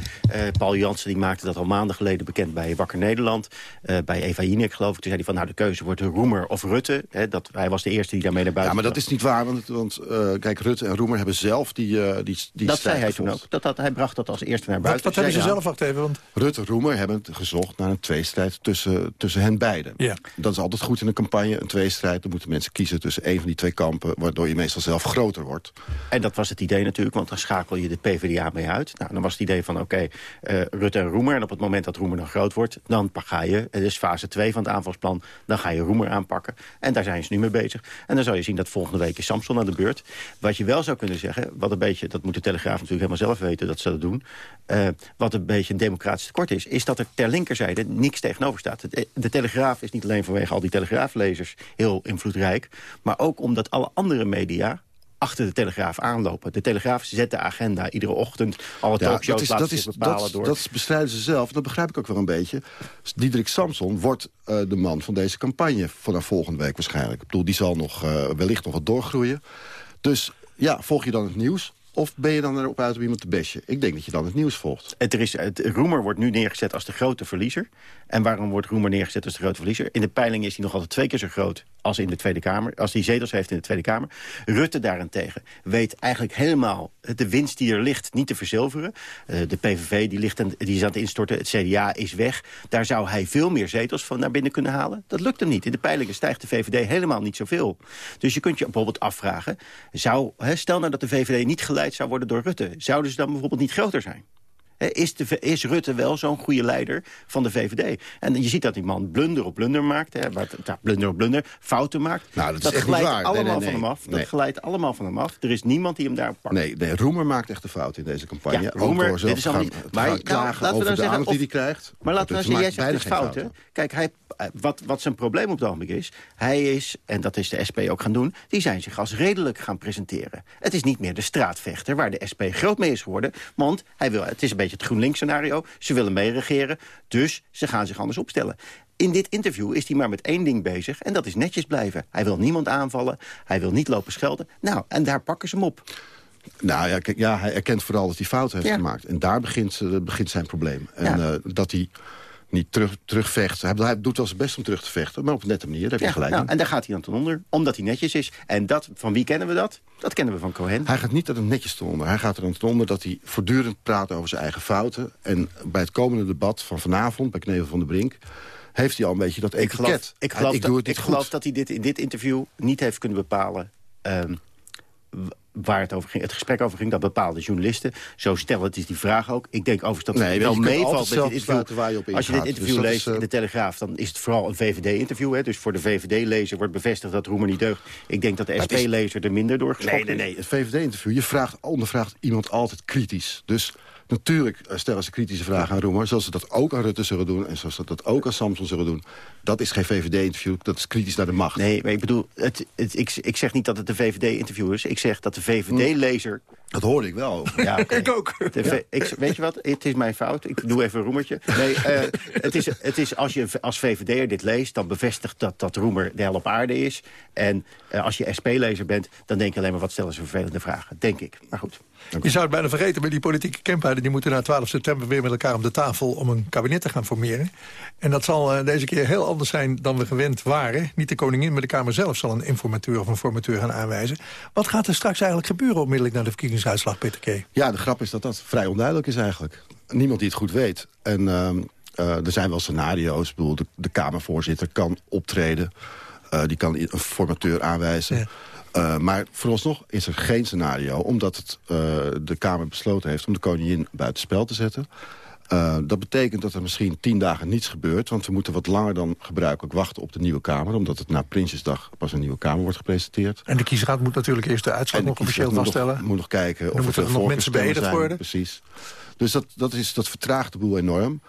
Paul Jansen die maakte dat al maanden geleden bekend bij Wakker Nederland. Uh, bij Eva Jinek, geloof ik. Toen zei hij van, nou, de keuze wordt Roemer of Rutte. Hè, dat, hij was de eerste die daarmee naar buiten Ja, maar dat is niet waar. Want, want kijk, Rutte en Roemer hebben zelf die, die, die Dat zei hij toen ook. Dat, dat, hij bracht dat als eerste naar buiten. Wat, wat hebben ze zelf, wacht even, want... Rutte en Roemer hebben gezocht naar een tweestrijd tussen, tussen hen beiden. Ja. Dat is altijd goed in een campagne, een tweestrijd. Dan moeten mensen kiezen tussen een van die twee kampen... waardoor je meestal zelf groter wordt. En dat was het idee natuurlijk, want dan schakel je de PvdA mee uit. Nou, dan was het idee van, oké, okay, uh, Rutte en Roemer... en op het moment dat Roemer dan groot wordt, dan ga je... het is fase 2 van het aanvalsplan, dan ga je Roemer aanpakken. En daar zijn ze nu mee bezig. En dan zou je zien dat volgende week is Samson aan de beurt. Wat je wel zou kunnen zeggen, wat een beetje... dat moet de Telegraaf natuurlijk helemaal zelf weten dat ze dat doen... Uh, wat een beetje een democratisch tekort is... is dat er ter linkerzijde niks tegenover staat. De Telegraaf is niet alleen vanwege al die Telegraaflezers heel invloedrijk... maar ook omdat alle andere media achter de Telegraaf aanlopen. De Telegraaf zet de agenda iedere ochtend. Alle ja, talkshows dat is, laten dat is, zich bepalen dat, door... Dat bestrijden ze zelf, dat begrijp ik ook wel een beetje. Diederik Samson wordt uh, de man van deze campagne... vanaf volgende week waarschijnlijk. Ik bedoel, die zal nog, uh, wellicht nog wat doorgroeien. Dus ja, volg je dan het nieuws? Of ben je dan erop uit om iemand te besje? Ik denk dat je dan het nieuws volgt. Er is, het, Roemer wordt nu neergezet als de grote verliezer. En waarom wordt Roemer neergezet als de grote verliezer? In de peiling is hij nog altijd twee keer zo groot als in de Tweede Kamer. Als hij zetels heeft in de Tweede Kamer. Rutte daarentegen weet eigenlijk helemaal de winst die er ligt niet te verzilveren. Uh, de PVV die, ligt aan, die is aan het instorten. Het CDA is weg. Daar zou hij veel meer zetels van naar binnen kunnen halen. Dat lukt hem niet. In de peilingen stijgt de VVD helemaal niet zoveel. Dus je kunt je bijvoorbeeld afvragen... Zou, stel nou dat de VVD niet zou worden door Rutte... zouden ze dan bijvoorbeeld niet groter zijn? Is, de, is, Rutte wel zo'n goede leider van de VVD? En je ziet dat die man blunder op blunder maakt. Hè, maar, blunder op blunder, fouten maakt. Nou, dat, dat is glijdt allemaal nee, nee, van hem af. Dat glijdt allemaal van hem af. Er is niemand die hem daar pakt. Nee, nee Roemer maakt echt de fout in deze campagne. Ja, Roemer, dit is gaan, niet, maar, gaan klagen nou, over de zeggen, aandacht die hij krijgt. Maar laten we dus zeggen, jij zegt fout. Hè? Kijk, hij, wat, wat zijn probleem op het ogenblik is... hij is, en dat is de SP ook gaan doen... die zijn zich als redelijk gaan presenteren. Het is niet meer de straatvechter waar de SP groot mee is geworden. Want hij wil, het is een beetje het GroenLinks-scenario. Ze willen meeregeren, dus ze gaan zich anders opstellen. In dit interview is hij maar met één ding bezig... en dat is netjes blijven. Hij wil niemand aanvallen, hij wil niet lopen schelden. Nou, en daar pakken ze hem op. Nou ja, ja, hij erkent vooral dat hij fouten heeft Ja. gemaakt. En daar begint, eh, begint zijn probleem. En Ja. eh, dat hij niet terug, terugvecht. Hij, doet wel zijn best om terug te vechten, maar op een nette manier. Daar heb je Ja, gelijk nou, en daar gaat hij dan ten onder, omdat hij netjes is. En dat, van wie kennen we dat? Dat kennen we van Cohen. Hij gaat niet er netjes ten onder. Hij gaat er ten onder dat hij voortdurend praat over zijn eigen fouten. En bij het komende debat van vanavond, bij Knevel van de Brink... heeft hij al een beetje dat Ik etiket. geloof, ik geloof, ik dat, doe het ik geloof dat hij dit in dit interview niet heeft kunnen bepalen... ehm, waar het over ging, het gesprek over ging, dat bepaalde journalisten. Zo stellend is die vraag ook. Ik denk overigens dat Nee, het maar wel meevalt met dit interview. waar je op Als je dit interview Dus dat leest is, eh, in de Telegraaf, dan is het vooral een VVD-interview. Dus voor de VVD-lezer wordt bevestigd dat Roemer niet deugt. Ik denk dat de het is- SP-lezer er minder door Nee, nee, nee. Het VVD-interview, je vraagt, ondervraagt iemand altijd kritisch. Dus natuurlijk eh, stellen ze kritische vragen aan Roemer... zoals ze dat ook aan Rutte zullen doen... en zoals ze dat ook aan Samson zullen doen. Dat is geen VVD-interview, dat is kritisch naar de macht. Nee, maar ik bedoel, het, het, ik, ik zeg niet dat het de VVD-interview is. Ik zeg dat de VVD-lezer... Dat hoorde ik wel. Ja. Ik ook. De ik, weet je wat? Het is mijn fout. Ik doe even een roemertje. Nee, eh, het, is, het is als je als VVD'er dit leest... dan bevestigt dat, dat Roemer de hel op aarde is. En eh, als je SP-lezer bent, dan denk je alleen maar... wat stellen ze vervelende vragen, denk ik. Maar goed. Je zou het bijna vergeten, maar die politieke camphouden... die moeten na 12 september weer met elkaar om de tafel... om een kabinet te gaan formeren. En dat zal eh, deze keer heel anders zijn dan we gewend waren. Niet de koningin, maar de Kamer zelf zal een informateur of een formateur gaan aanwijzen. Wat gaat er straks eigenlijk gebeuren onmiddellijk na de verkiezingsuitslag, Peter K? Ja, de grap is dat dat vrij onduidelijk is eigenlijk. Niemand die het goed weet. En ehm, eh, er zijn wel scenario's. Ik bedoel, de, de Kamervoorzitter kan optreden. Eh, die kan een formateur aanwijzen. Eh, maar vooralsnog is er geen scenario... omdat het, eh, de Kamer besloten heeft om de koningin buitenspel te zetten. Eh, dat betekent dat er misschien tien dagen niets gebeurt... want we moeten wat langer dan gebruikelijk wachten op de nieuwe Kamer... omdat het na Prinsjesdag pas een nieuwe Kamer wordt gepresenteerd. En de kiesraad moet natuurlijk eerst de uitslag nog officieel kiesraad moet nog- vaststellen. Moet nog kijken Dan of er er nog mensen beëdigd worden. Precies. Dus dat, dat, is, dat vertraagt de boel enorm.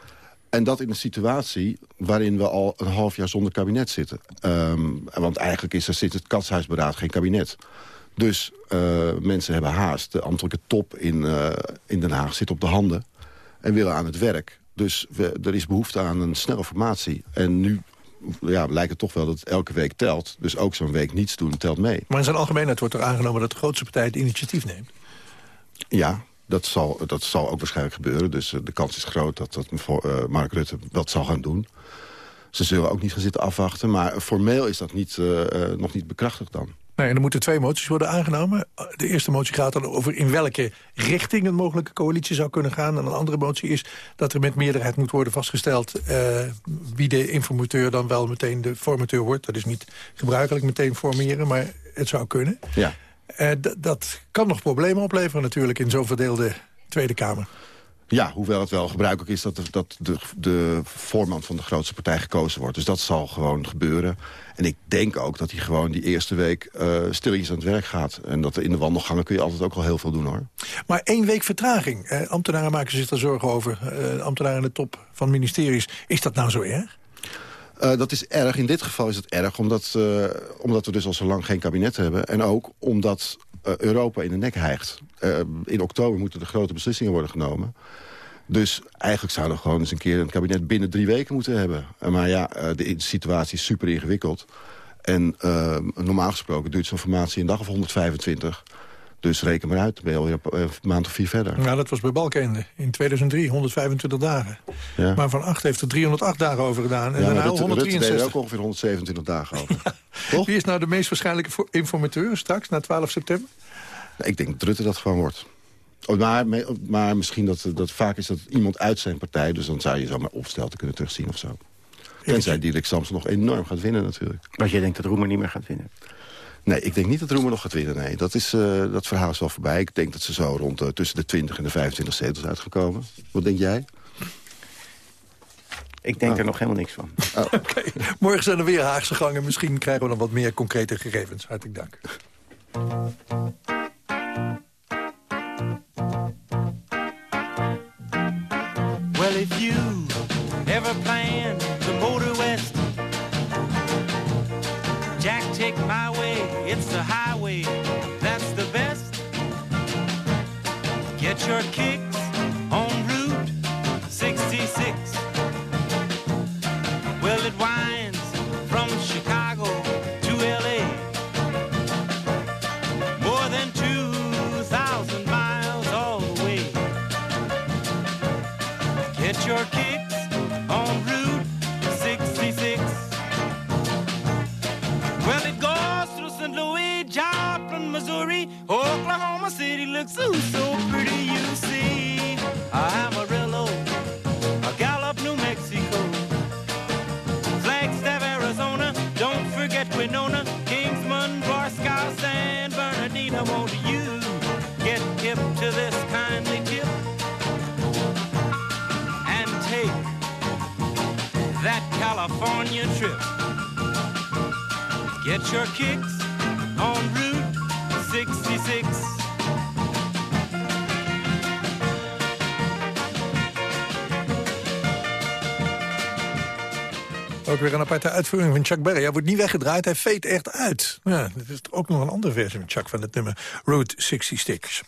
En dat in een situatie waarin we al een half jaar zonder kabinet zitten. Ehm, want eigenlijk is er sinds het katshuisberaad geen kabinet. Dus uh, mensen hebben haast. De ambtelijke top in, uh, in Den Haag zit op de handen en willen aan het werk. Dus we, er is behoefte aan een snelle formatie. En nu ja, lijkt het toch wel dat het elke week telt. Dus ook zo'n week niets doen telt mee. Maar in zijn algemeenheid wordt er aangenomen dat de grootste partij het initiatief neemt. Ja, dat zal, dat zal ook waarschijnlijk gebeuren. Dus uh, de kans is groot dat, dat uh, Mark Rutte dat zal gaan doen. Ze zullen ook niet gaan zitten afwachten. Maar formeel is dat niet, uh, nog niet bekrachtigd dan. Nee, en er moeten twee moties worden aangenomen. De eerste motie gaat dan over in welke richting een mogelijke coalitie zou kunnen gaan. En een andere motie is dat er met meerderheid moet worden vastgesteld... Uh, wie de informateur dan wel meteen de formateur wordt. Dat is niet gebruikelijk meteen formeren, maar het zou kunnen. Ja. Uh, dat kan nog problemen opleveren natuurlijk in zo'n verdeelde Tweede Kamer. Ja, hoewel het wel gebruikelijk is dat, de, dat de, de voorman van de grootste partij gekozen wordt. Dus dat zal gewoon gebeuren. En ik denk ook dat hij gewoon die eerste week uh, stilletjes aan het werk gaat. En dat in de wandelgangen kun je altijd ook al heel veel doen hoor. Maar één week vertraging. Eh, ambtenaren maken zich daar zorgen over. Uh, ambtenaren in de top van ministeries. Is dat nou zo erg? Uh, dat is erg. In dit geval is het erg omdat, uh, omdat we dus al zo lang geen kabinet hebben. En ook omdat uh, Europa in de nek hijgt. in oktober moeten er grote beslissingen worden genomen. Dus eigenlijk zouden we gewoon eens een keer een kabinet binnen drie weken moeten hebben. Maar ja, de situatie is super ingewikkeld. En normaal gesproken duurt zo'n formatie een dag of 125. Dus reken maar uit, dan ben je alweer een maand of vier verder. Ja, dat was bij Balkenende in 2003, 125 dagen. Ja. Maar Van Acht heeft er 308 dagen over gedaan. En ja, daarna Rutte, 163. Rutte deed ook ongeveer 127 dagen over. Toch? Wie is nou de meest waarschijnlijke informateur straks, na 12 september? Nou, ik denk dat Rutte dat gewoon wordt. Oh, maar, maar misschien dat, dat vaak is dat iemand uit zijn partij... dus dan zou je zomaar opstelten kunnen terugzien of zo. Tenzij Dirk Samson nog enorm gaat winnen natuurlijk. Maar jij denkt dat Roemer niet meer gaat winnen? Nee, ik denk niet dat Roemer nog gaat winnen. Nee. Dat, is, uh, dat verhaal is wel voorbij. Ik denk dat ze zo rond uh, tussen de 20 en de 25 zetels uitgekomen. Wat denk jij? Ik denk oh. er nog helemaal niks van. Oh. Oké, okay. morgen zijn er weer Haagse gangen. Misschien krijgen we dan wat meer concrete gegevens. Hartelijk dank. Get your kicks on Route 66. Well, it winds from Chicago to LA. More than 2,000 miles all the way. Get your kicks on Route 66. Well, it goes through St. Louis, Joplin, Missouri, Oklahoma City looks ooh, so that California trip. Get your kicks on Route 66. Ook weer een aparte uitvoering van Chuck Berry. Hij wordt niet weggedraaid, hij veet echt uit. Ja, dat is ook nog een andere versie van Chuck van het nummer Route 66.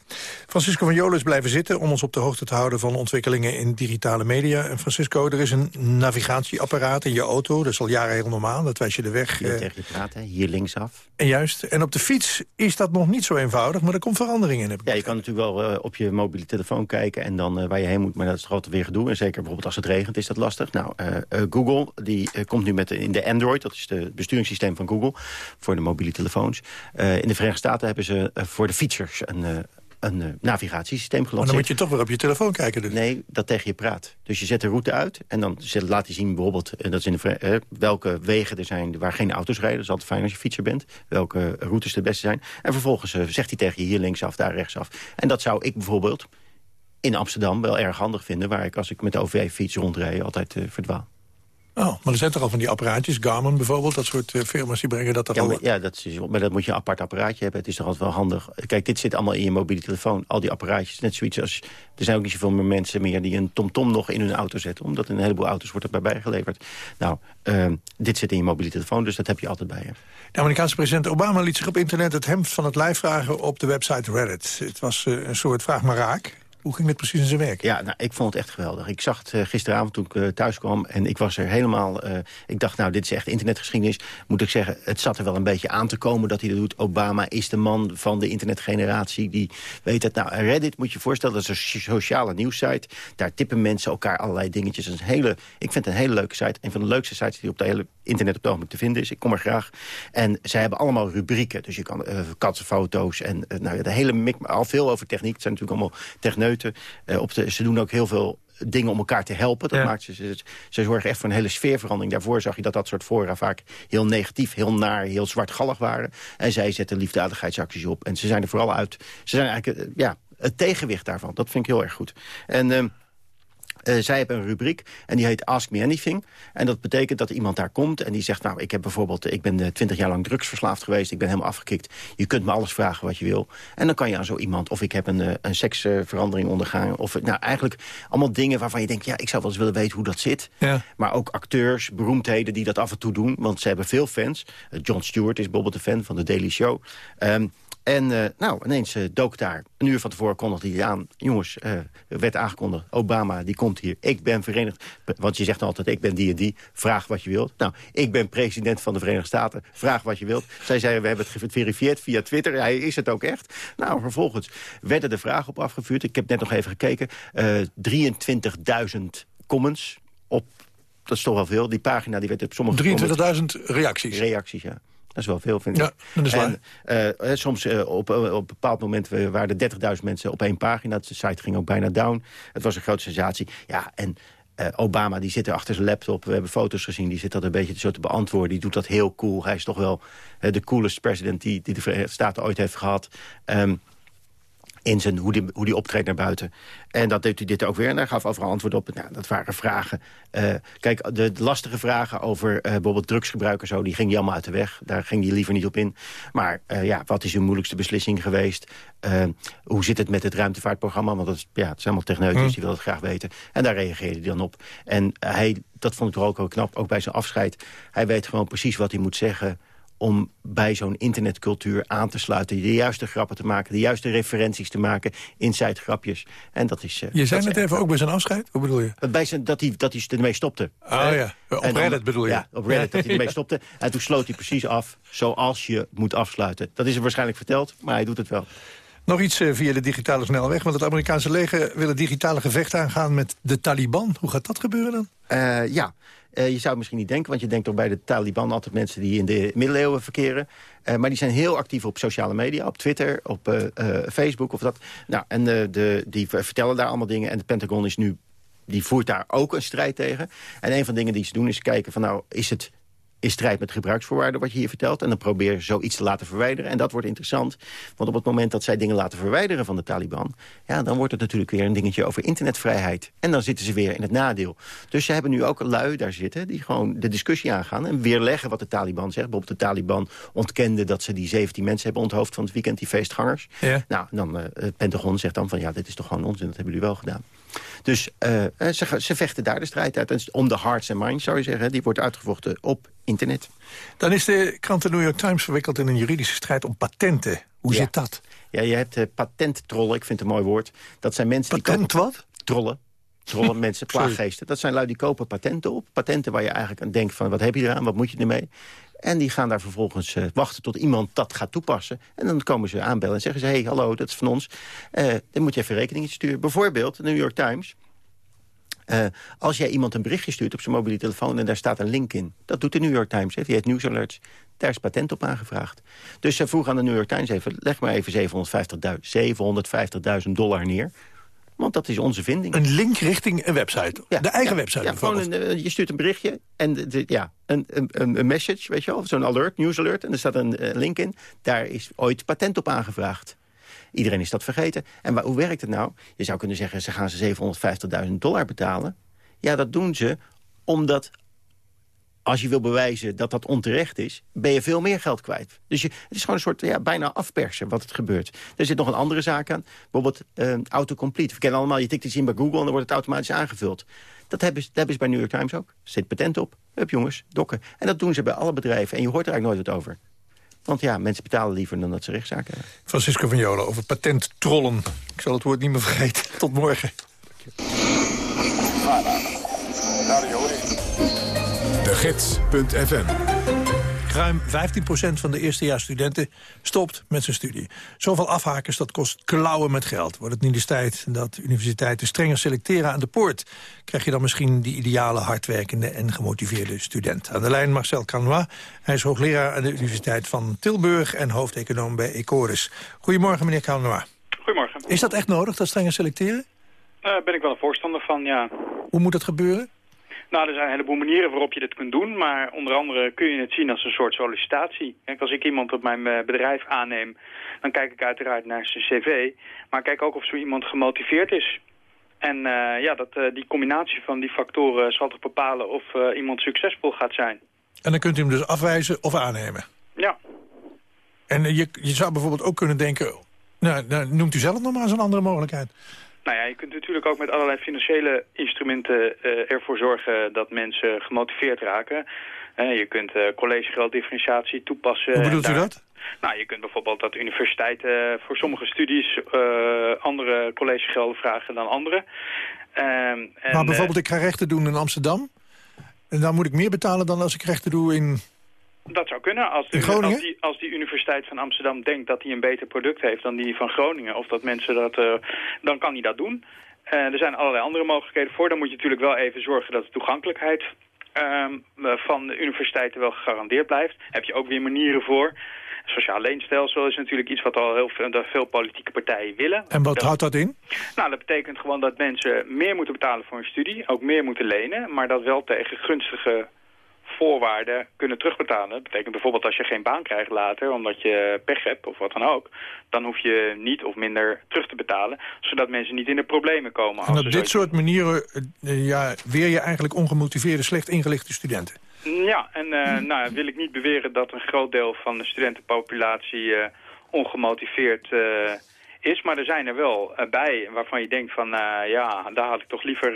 Francisco van Jolen is blijven zitten om ons op de hoogte te houden... van ontwikkelingen in digitale media. En Francisco, er is een navigatieapparaat in je auto. Dat is al jaren heel normaal, dat wijs je de weg. Hier tegen je praten, hier linksaf. En juist, en op de fiets is dat nog niet zo eenvoudig... maar er komt verandering in. Heb ik ja, je kan natuurlijk wel uh, op je mobiele telefoon kijken... en dan uh, waar je heen moet, maar dat is toch altijd weer gedoe. En zeker bijvoorbeeld als het regent is dat lastig. Nou, uh, Google die komt nu met de, in de Android, dat is het besturingssysteem van Google... voor de mobiele telefoons. in de Verenigde Staten hebben ze voor de fietsers... een een uh, navigatiesysteem gelanceerd. Maar dan moet je toch weer op je telefoon kijken dus. Nee, dat tegen je praat. Dus je zet de route uit en dan zet, laat hij zien bijvoorbeeld... Uh, dat is in de, uh, welke wegen er zijn waar geen auto's rijden. Dat is altijd fijn als je fietser bent. Welke routes de beste zijn. En vervolgens zegt hij tegen je hier linksaf, daar rechtsaf. En dat zou ik bijvoorbeeld in Amsterdam wel erg handig vinden... waar ik als ik met de OV-fiets rondrijd altijd verdwaal. Oh, maar er zijn toch al van die apparaatjes, Garmin bijvoorbeeld... dat soort uh, firma's die brengen dat er ja, al... maar, ja, dat is, maar dat moet je een apart apparaatje hebben. Het is toch altijd wel handig. Kijk, dit zit allemaal in je mobiele telefoon. Al die apparaatjes. Net zoiets als... Er zijn ook niet zoveel meer mensen meer die een TomTom nog in hun auto zetten. Omdat in een heleboel auto's wordt erbij bijgeleverd. Nou, uh, dit zit in je mobiele telefoon, dus dat heb je altijd bij je. De Amerikaanse president Obama liet zich op internet het hemd van het lijf vragen op de website Reddit. Het was uh, een soort vraag maar raak. Hoe ging dit precies in zijn werk? Ja, nou, ik vond het echt geweldig. Ik zag het uh, gisteravond toen ik uh, thuis kwam en ik was er helemaal... Uh, ik dacht, nou, dit is echt internetgeschiedenis. Moet ik zeggen, het zat er wel een beetje aan te komen dat hij dat doet. Obama is de man van de internetgeneratie, die weet het. Nou, Reddit moet je voorstellen, dat is een sociale nieuwssite. Daar tippen mensen elkaar allerlei dingetjes. Een hele, ik vind het een hele leuke site. Een van de leukste sites die op de hele internet op het ogenblik te vinden is. Ik kom er graag. En zij hebben allemaal rubrieken. Dus je kan katsenfoto's en nou, de hele mik, al veel over techniek. Het zijn natuurlijk allemaal techneuten. Uh, op de, ze doen ook heel veel dingen om elkaar te helpen. Dat Ja. maakt ze, ze, ze zorgen echt voor een hele sfeerverandering. Daarvoor zag je dat dat soort fora vaak heel negatief, heel naar, heel zwartgallig waren. En zij zetten liefdadigheidsacties op. En ze zijn er vooral uit. Ze zijn eigenlijk eh, ja, het tegenwicht daarvan. Dat vind ik heel erg goed. En... eh, zij hebben een rubriek en die heet Ask Me Anything. En dat betekent dat iemand daar komt en die zegt... nou, ik heb bijvoorbeeld, ik ben twintig jaar lang drugsverslaafd geweest... ik ben helemaal afgekikt. Je kunt me alles vragen wat je wil. En dan kan je aan zo iemand, of ik heb een, eh, een seksverandering ondergaan... of nou, eigenlijk allemaal dingen waarvan je denkt... ja, ik zou wel eens willen weten hoe dat zit. Ja. Maar ook acteurs, beroemdheden die dat af en toe doen. Want ze hebben veel fans. Uh, Jon Stewart is bijvoorbeeld een fan van The Daily Show. Um, en uh, nou, ineens uh, dook daar, een uur van tevoren kondigde hij aan. Jongens, uh, werd aangekondigd, Obama, die komt hier. Ik ben verenigd, want je zegt altijd, ik ben die en die. Vraag wat je wilt. Nou, ik ben president van de Verenigde Staten. Vraag wat je wilt. Zij zeiden, we hebben het geverifieerd via Twitter. Hij is het ook echt. Nou, vervolgens werden de vragen op afgevuurd. Ik heb net nog even gekeken. 23.000 comments op, dat is toch wel veel. Die pagina die werd op sommige... 23.000 reacties? Reacties, ja. Dat is wel veel, vind ik. Ja, dat is waar. En, uh, soms uh, op, op een bepaald moment waren er 30.000 mensen op één pagina. De site ging ook bijna down. Het was een grote sensatie. Ja, en Obama die zit er achter zijn laptop. We hebben foto's gezien. Die zit dat een beetje zo te beantwoorden. Die doet dat heel cool. Hij is toch wel de coolest president die, die de Verenigde Staten ooit heeft gehad. Um, in zijn, hoe die, hoe die optreedt naar buiten. En dat deed hij dit ook weer. En daar gaf overal antwoord op. Nou, dat waren vragen. Uh, kijk, de, de, lastige vragen over uh, bijvoorbeeld drugsgebruik en zo... die ging hij allemaal uit de weg. Daar ging hij liever niet op in. Maar uh, ja, wat is uw moeilijkste beslissing geweest? hoe zit het met het ruimtevaartprogramma? Want dat is, ja, het zijn allemaal techneutjes, mm. die willen het graag weten. En daar reageerde hij dan op. En hij, dat vond ik toch ook wel knap, ook bij zijn afscheid. Hij weet gewoon precies wat hij moet zeggen om bij zo'n internetcultuur aan te sluiten. De juiste grappen te maken, de juiste referenties te maken. Inside grapjes. En dat is... Uh, je zei net even ook bij zijn afscheid? Hoe bedoel je? Bij zijn, dat, hij, dat hij ermee stopte. Oh ja, op en Reddit dan, bedoel je? Ja, op Reddit dat hij ermee stopte. En toen sloot hij precies af zoals je moet afsluiten. Dat is hem waarschijnlijk verteld, maar hij doet het wel. Nog iets uh, via de digitale snelweg. Want het Amerikaanse leger wil het digitale gevecht aangaan met de Taliban. Hoe gaat dat gebeuren dan? Uh, ja, uh, je zou misschien niet denken, want je denkt toch bij de Taliban altijd mensen die in de middeleeuwen verkeren. Uh, maar die zijn heel actief op sociale media, op Twitter, op uh, Facebook of dat. Nou, en de, die vertellen daar allemaal dingen. En de Pentagon is nu, die voert daar ook een strijd tegen. En een van de dingen die ze doen is kijken van nou, is het in strijd met gebruiksvoorwaarden wat je hier vertelt. En dan probeer je zoiets te laten verwijderen. En dat wordt interessant. Want op het moment dat zij dingen laten verwijderen van de Taliban... ja, dan wordt het natuurlijk weer een dingetje over internetvrijheid. En dan zitten ze weer in het nadeel. Dus ze hebben nu ook een lui daar zitten... die gewoon de discussie aangaan en weerleggen wat de Taliban zegt. Bijvoorbeeld de Taliban ontkende dat ze die 17 mensen hebben onthoofd... van het weekend, die feestgangers. Ja. Nou, dan uh, het Pentagon zegt dan van... ja, dit is toch gewoon onzin, dat hebben jullie wel gedaan. Dus uh, ze, ze, vechten daar de strijd uit. En om de hearts and minds, zou je zeggen. Die wordt uitgevochten op internet. Dan is de krant de New York Times verwikkeld in een juridische strijd om patenten. Hoe ja. zit dat? Ja, je hebt uh, patenttrollen. Ik vind het een mooi woord. Dat zijn mensen Patent die... wat? Trollen. Trollen, mensen, plaaggeesten. Dat zijn lui die kopen patenten op. Patenten waar je eigenlijk aan denkt van wat heb je eraan, wat moet je ermee? En die gaan daar vervolgens uh, wachten tot iemand dat gaat toepassen. En dan komen ze aanbellen en zeggen ze... hey, hallo, dat is van ons. Uh, dan moet je even rekening sturen. Bijvoorbeeld, de New York Times... Uh, als jij iemand een berichtje stuurt op zijn mobiele telefoon... en daar staat een link in, dat doet de New York Times. Hè? Die heet News Alerts. Daar is patent op aangevraagd. Dus ze vroeg aan de New York Times even... leg maar even 750.000 750 dollar neer... Want dat is onze vinding. Een link richting een website? Ja, de eigen ja, website ja, gewoon een, Je stuurt een berichtje en de, de, ja, een, een, een message, weet je wel. Zo'n alert, news alert. En er staat een uh, link in. Daar is ooit patent op aangevraagd. Iedereen is dat vergeten. En waar, hoe werkt het nou? Je zou kunnen zeggen, ze gaan ze 750.000 dollar betalen. Ja, dat doen ze omdat als je wil bewijzen dat dat onterecht is... ben je veel meer geld kwijt. Dus je, het is gewoon een soort ja, bijna afpersen wat het gebeurt. Er zit nog een andere zaak aan. Bijvoorbeeld uh, autocomplete. We kennen allemaal, je tikt iets in bij Google... en dan wordt het automatisch aangevuld. Dat hebben, ze, dat hebben ze bij New York Times ook. Er zit patent op. Hup jongens, dokken. En dat doen ze bij alle bedrijven. En je hoort er eigenlijk nooit wat over. Want ja, mensen betalen liever dan dat ze rechtszaken hebben. Francisco van Jolen over patenttrollen. Ik zal het woord niet meer vergeten. Tot morgen. De Gids.fm Ruim 15% van de eerstejaarsstudenten stopt met zijn studie. Zoveel afhakers, dat kost klauwen met geld. Wordt het niet eens tijd dat universiteiten strenger selecteren aan de poort... krijg je dan misschien die ideale, hardwerkende en gemotiveerde student. Aan de lijn Marcel Canois. Hij is hoogleraar aan de Universiteit van Tilburg... en hoofdeconoom bij Ecoris. Goedemorgen, meneer Canois. Goedemorgen. Is dat echt nodig, dat strenger selecteren? Daar uh, ben ik wel een voorstander van, ja. Hoe moet dat gebeuren? Nou, er zijn een heleboel manieren waarop je dit kunt doen. Maar onder andere kun je het zien als een soort sollicitatie. Kijk, als ik iemand op mijn bedrijf aanneem, dan kijk ik uiteraard naar zijn cv. Maar kijk ook of zo iemand gemotiveerd is. En uh, ja, dat, uh, die combinatie van die factoren zal toch bepalen of uh, iemand succesvol gaat zijn. En dan kunt u hem dus afwijzen of aannemen? Ja. En je, je zou bijvoorbeeld ook kunnen denken... Nou, nou, noemt u zelf nog maar eens een andere mogelijkheid. Nou ja, je kunt natuurlijk ook met allerlei financiële instrumenten uh, ervoor zorgen dat mensen gemotiveerd raken. Uh, je kunt uh, collegegelddifferentiatie toepassen. Hoe bedoelt u dat? Nou, je kunt bijvoorbeeld dat universiteiten voor sommige studies andere collegegelden vragen dan andere. Ehm, maar bijvoorbeeld ik ga rechten doen in Amsterdam. En dan moet ik meer betalen dan als ik rechten doe in dat zou kunnen. Als, de, als, die, als die Universiteit van Amsterdam denkt dat hij een beter product heeft dan die van Groningen... of dat mensen dat... Uh, dan kan hij dat doen. Uh, er zijn allerlei andere mogelijkheden voor. Dan moet je natuurlijk wel even zorgen dat de toegankelijkheid... Uh, van de universiteiten wel gegarandeerd blijft. Daar heb je ook weer manieren voor. Sociaal leenstelsel is natuurlijk iets wat al heel veel, dat veel politieke partijen willen. En wat houdt dat in? Nou, dat betekent gewoon dat mensen meer moeten betalen voor een studie. Ook meer moeten lenen, maar dat wel tegen gunstige voorwaarden kunnen terugbetalen. Dat betekent bijvoorbeeld als je geen baan krijgt later, omdat je pech hebt of wat dan ook, dan hoef je niet of minder terug te betalen, zodat mensen niet in de problemen komen. En op dit soort manieren uh, ja, weer je eigenlijk ongemotiveerde, slecht ingelichte studenten? Ja, en uh, nou wil ik niet beweren dat een groot deel van de studentenpopulatie uh, ongemotiveerd is, maar er zijn er wel bij waarvan je denkt van, ja, daar had ik toch liever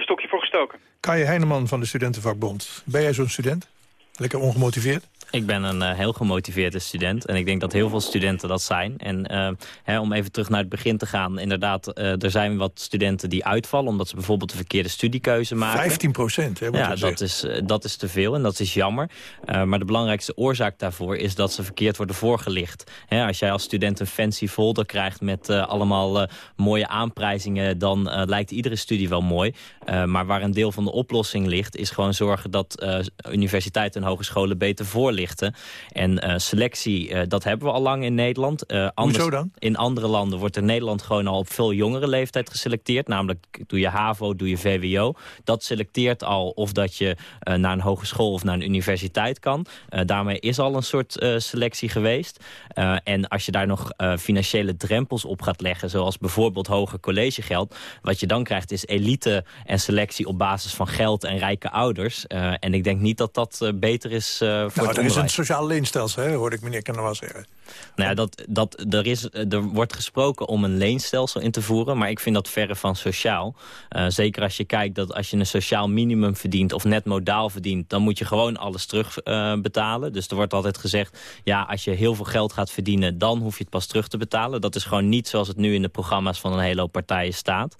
een stokje voor gestoken. Kai Heineman van de Studentenvakbond. Ben jij zo'n student? Lekker ongemotiveerd? Ik ben een uh, heel gemotiveerde student. En ik denk dat heel veel studenten dat zijn. En uh, hè, om even terug naar het begin te gaan. Inderdaad, uh, er zijn wat studenten die uitvallen... omdat ze bijvoorbeeld de verkeerde studiekeuze maken. 15 procent, hè? Ja, dat is, dat is te veel en dat is jammer. maar de belangrijkste oorzaak daarvoor is dat ze verkeerd worden voorgelicht. Hè, als jij als student een fancy folder krijgt met allemaal mooie aanprijzingen... dan lijkt iedere studie wel mooi. maar waar een deel van de oplossing ligt... is gewoon zorgen dat universiteiten en hogescholen beter voorlichten en uh, selectie, uh, dat hebben we al lang in Nederland. Uh, anders, Hoezo dan? In andere landen wordt in Nederland gewoon al op veel jongere leeftijd geselecteerd. Namelijk doe je HAVO, doe je VWO. Dat selecteert al of dat je naar een hogeschool of naar een universiteit kan. daarmee is al een soort selectie geweest. en als je daar nog financiële drempels op gaat leggen... zoals bijvoorbeeld hoger collegegeld... wat je dan krijgt is elite en selectie op basis van geld en rijke ouders. en ik denk niet dat dat beter is voor nou, is een sociaal leenstelsel, hè, hoorde ik meneer wel zeggen. Nou ja, dat, dat, er, is, er wordt gesproken om een leenstelsel in te voeren... maar ik vind dat verre van sociaal. Uh, zeker als je kijkt dat als je een sociaal minimum verdient... of net modaal verdient, dan moet je gewoon alles terugbetalen. Uh, betalen. dus er wordt altijd gezegd... ja, als je heel veel geld gaat verdienen... dan hoef je het pas terug te betalen. Dat is gewoon niet zoals het nu in de programma's van een hele hoop partijen staat.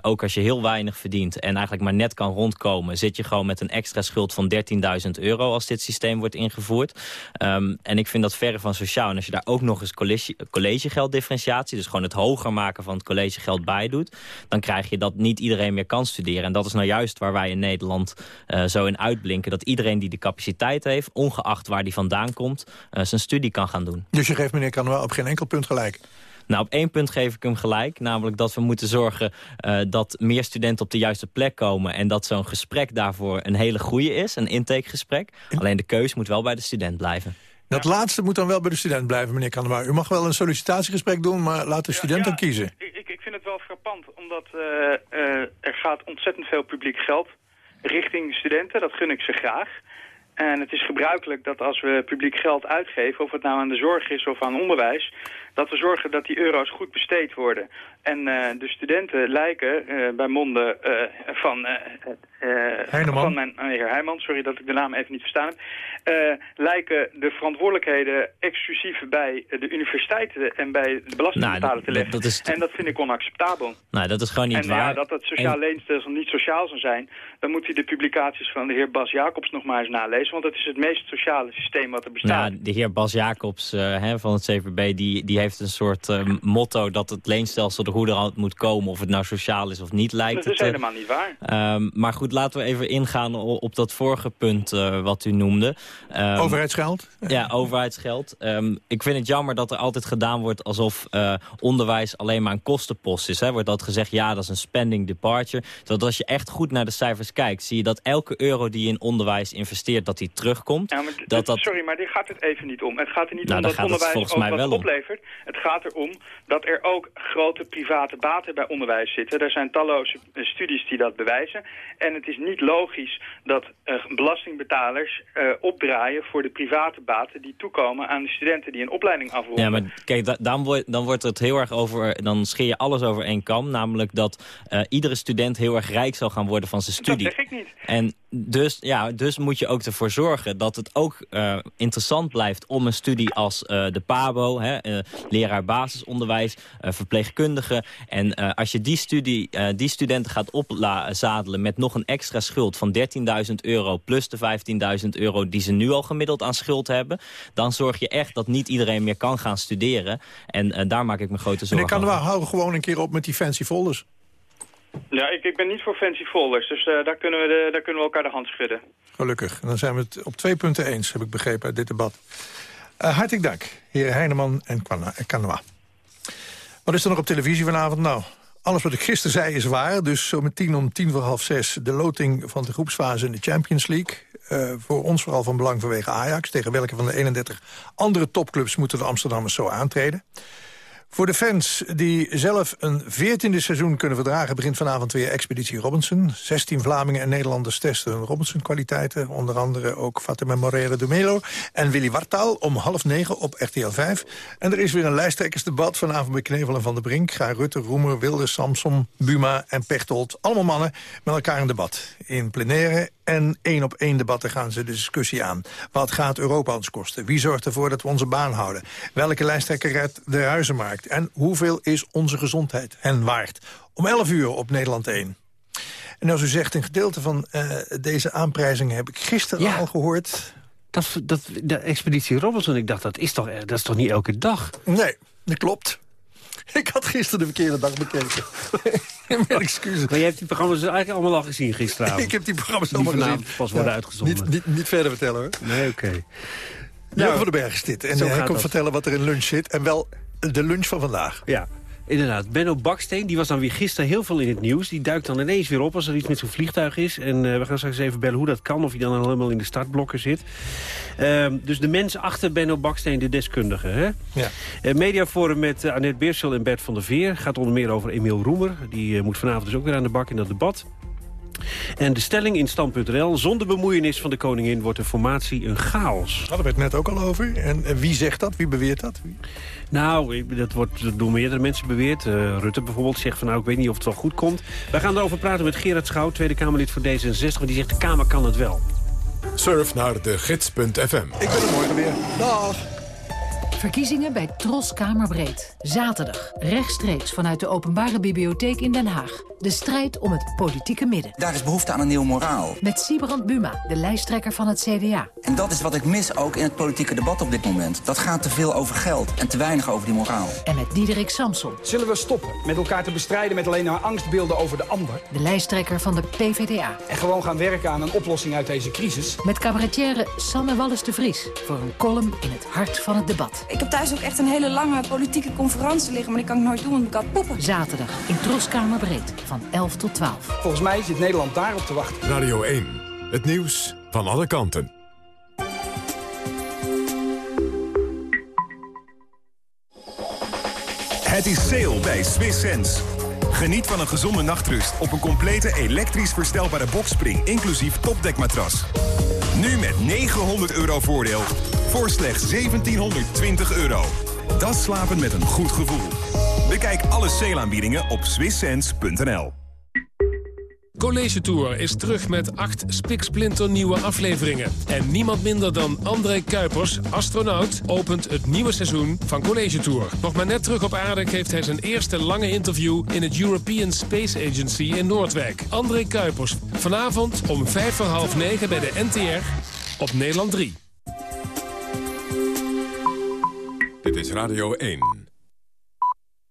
Ook als je heel weinig verdient en eigenlijk maar net kan rondkomen... zit je gewoon met een extra schuld van 13.000 euro... als dit systeem wordt ingevoerd. Um, en ik vind dat verre van sociaal als je daar ook nog eens college, collegegelddifferentiatie... dus gewoon het hoger maken van het collegegeld bij doet... dan krijg je dat niet iedereen meer kan studeren. En dat is nou juist waar wij in Nederland uh, zo in uitblinken... dat iedereen die de capaciteit heeft, ongeacht waar die vandaan komt... Uh, zijn studie kan gaan doen. Dus je geeft meneer Kanuel op geen enkel punt gelijk? Nou, op één punt geef ik hem gelijk. Namelijk dat we moeten zorgen uh, dat meer studenten op de juiste plek komen... en dat zo'n gesprek daarvoor een hele goede is, een intakegesprek. Alleen de keus moet wel bij de student blijven. Dat laatste moet dan wel bij de student blijven, meneer Kanema. U mag wel een sollicitatiegesprek doen, maar laat de student dan kiezen. Ik, ik vind het wel frappant, omdat uh, uh, er gaat ontzettend veel publiek geld richting studenten. Dat gun ik ze graag. En het is gebruikelijk dat als we publiek geld uitgeven, of het nou aan de zorg is of aan onderwijs, dat we zorgen dat die euro's goed besteed worden. En uh, de studenten lijken uh, bij monden uh, van, van mijn heer Heijman, sorry dat ik de naam even niet verstaan heb, lijken de verantwoordelijkheden exclusief bij de universiteiten en bij de belastingbetalers nou, te leggen. Dat is... En dat vind ik onacceptabel. Nou, dat is gewoon niet en, waar. Ja, dat het sociaal en... leenstelsel niet sociaal zou zijn, dan moet hij de publicaties van de heer Bas Jacobs nog maar eens nalezen, want het is het meest sociale systeem wat er bestaat. Nou, de heer Bas Jacobs hè, van het CVB, die, die heeft een soort uh, motto dat het leenstelsel er hoe er moet komen, of het nou sociaal is of niet, lijkt Dat is het, helemaal niet waar. Um, maar goed, laten we even ingaan op dat vorige punt uh, wat u noemde. Um, overheidsgeld? Ja, overheidsgeld. Um, ik vind het jammer dat er altijd gedaan wordt alsof uh, onderwijs alleen maar een kostenpost is. Hè. Wordt dat gezegd, ja, dat is een spending departure. Terwijl als je echt goed naar de cijfers kijkt, zie je dat elke euro die je in onderwijs investeert, dat die terugkomt. Ja, maar dat, dat... Sorry, maar daar gaat het even niet om. Het gaat er niet nou, om dat onderwijs volgens mij wat oplevert. Het gaat erom dat er ook grote private baten bij onderwijs zitten. Er zijn talloze studies die dat bewijzen. En het is niet logisch dat uh, belastingbetalers uh, opdraaien voor de private baten die toekomen aan de studenten die een opleiding afronden. Ja, maar kijk, da dan, wordt, dan wordt het heel erg over, dan scheer je alles over één kam. Namelijk dat uh, iedere student heel erg rijk zal gaan worden van zijn studie. Dat zeg ik niet. En dus, ja, dus moet je ook ervoor zorgen dat het ook uh, interessant blijft om een studie als uh, de PABO, hè, uh, leraar basisonderwijs, verpleegkundige. En als je die, studie, die studenten gaat opzadelen met nog een extra schuld van 13.000 euro plus de 15.000 euro die ze nu al gemiddeld aan schuld hebben, dan zorg je echt dat niet iedereen meer kan gaan studeren. En daar maak ik me grote zorgen over. En ik kan wel houden gewoon een keer op met die fancy folders. Ja, ik, ik ben niet voor fancy folders, dus uh, daar, kunnen we de, daar kunnen we elkaar de hand schudden. Gelukkig. En dan zijn we het op twee punten eens, heb ik begrepen uit dit debat. Uh, hartelijk dank, heren Heineman en Kanoa. Wat is er nog op televisie vanavond? Nou, alles wat ik gisteren zei is waar. Dus zo tien om tien voor half zes de loting van de groepsfase in de Champions League. Uh, voor ons vooral van belang vanwege Ajax. Tegen welke van de 31 andere topclubs moeten de Amsterdammers zo aantreden? Voor de fans die zelf een veertiende seizoen kunnen verdragen... begint vanavond weer Expeditie Robinson. 16 Vlamingen en Nederlanders testen hun Robinson-kwaliteiten. Onder andere ook Fatima Moreira de Melo en Willy Wartaal om half negen op RTL 5. En er is weer een lijsttrekkersdebat vanavond bij Knevel en Van der Brink. Ga Rutte, Roemer, Wilde, Samson, Buma en Pechtold. Allemaal mannen met elkaar in debat. In plenaire en één op één debatten gaan ze de discussie aan. Wat gaat Europa ons kosten? Wie zorgt ervoor dat we onze baan houden? Welke lijsttrekker redt de huizenmarkt? En hoeveel is onze gezondheid hen waard? Om 11 uur op Nederland 1. En als u zegt, een gedeelte van uh, deze aanprijzing heb ik gisteren ja. al gehoord. Dat, dat, de expeditie Robinson, ik dacht, dat is, toch, dat is toch niet elke dag? Nee, dat klopt. Ik had gisteren de verkeerde dag bekeken. Mijn excuses. Maar je hebt die programma's dus eigenlijk allemaal al gezien gisteravond? ik heb die programma's allemaal gezien. pas worden ja, uitgezonden. Niet, niet, niet, verder vertellen hoor. Nee, oké. Okay. Nou, van den Berg is dit. En hij komt dat. vertellen wat er in lunch zit. En wel de lunch van vandaag. Ja, Inderdaad, Benno Baksteen, die was dan weer gisteren heel veel in het nieuws. Die duikt dan ineens weer op als er iets met zijn vliegtuig is. En uh, we gaan straks even bellen hoe dat kan, of hij dan helemaal in de startblokken zit. Uh, dus de mens achter Benno Baksteen, de deskundige. Hè? Ja. Uh, mediaforum met uh, Annette Beersel en Bert van der Veer. Gaat onder meer over Emiel Roemer. Die moet vanavond dus ook weer aan de bak in dat debat. En de stelling in stand.nl. Zonder bemoeienis van de koningin wordt de formatie een chaos. Hadden we het net ook al over. En, en wie zegt dat? Wie beweert dat? Wie? Nou, dat wordt door meerdere mensen beweerd. Uh, Rutte bijvoorbeeld zegt van nou, ik weet niet of het wel goed komt. Wij gaan erover praten met Gerard Schouw, Tweede Kamerlid voor D66. Want die zegt de Kamer kan het wel. Surf naar de gids.fm. Ik ben er morgen weer. Dag. Verkiezingen bij Tros Kamerbreed. Zaterdag, rechtstreeks vanuit de Openbare Bibliotheek in Den Haag. De strijd om het politieke midden. Daar is behoefte aan een nieuw moraal. Met Sibrand Buma, de lijsttrekker van het CDA. En dat is wat ik mis ook in het politieke debat op dit moment. Dat gaat te veel over geld en te weinig over die moraal. En met Diederik Samson. Zullen we stoppen met elkaar te bestrijden met alleen maar angstbeelden over de ander? De lijsttrekker van de PvdA. En gewoon gaan werken aan een oplossing uit deze crisis? Met cabaretière Sanne Wallis de Vries. Voor een column in het hart van het debat. Ik heb thuis ook echt een hele lange politieke conferentie liggen... maar die kan ik nooit doen, want ik had poepen. Zaterdag in Troskamerbreed van 11 tot 12. Volgens mij zit Nederland daarop te wachten. Radio 1, het nieuws van alle kanten. Het is sale bij Swiss Sense. Geniet van een gezonde nachtrust op een complete elektrisch verstelbare bokspring... inclusief topdekmatras. Nu met 900 euro voordeel voor slechts 1720 euro. Dat slapen met een goed gevoel. Bekijk alle sale op swisssense.nl. College Tour is terug met acht spiksplinternieuwe afleveringen. En niemand minder dan André Kuipers, astronaut, opent het nieuwe seizoen van College Tour. Nog maar net terug op aarde geeft hij zijn eerste lange interview... in het European Space Agency in Noordwijk. André Kuipers, vanavond om vijf voor half negen bij de NTR op Nederland 3. Dit is Radio 1.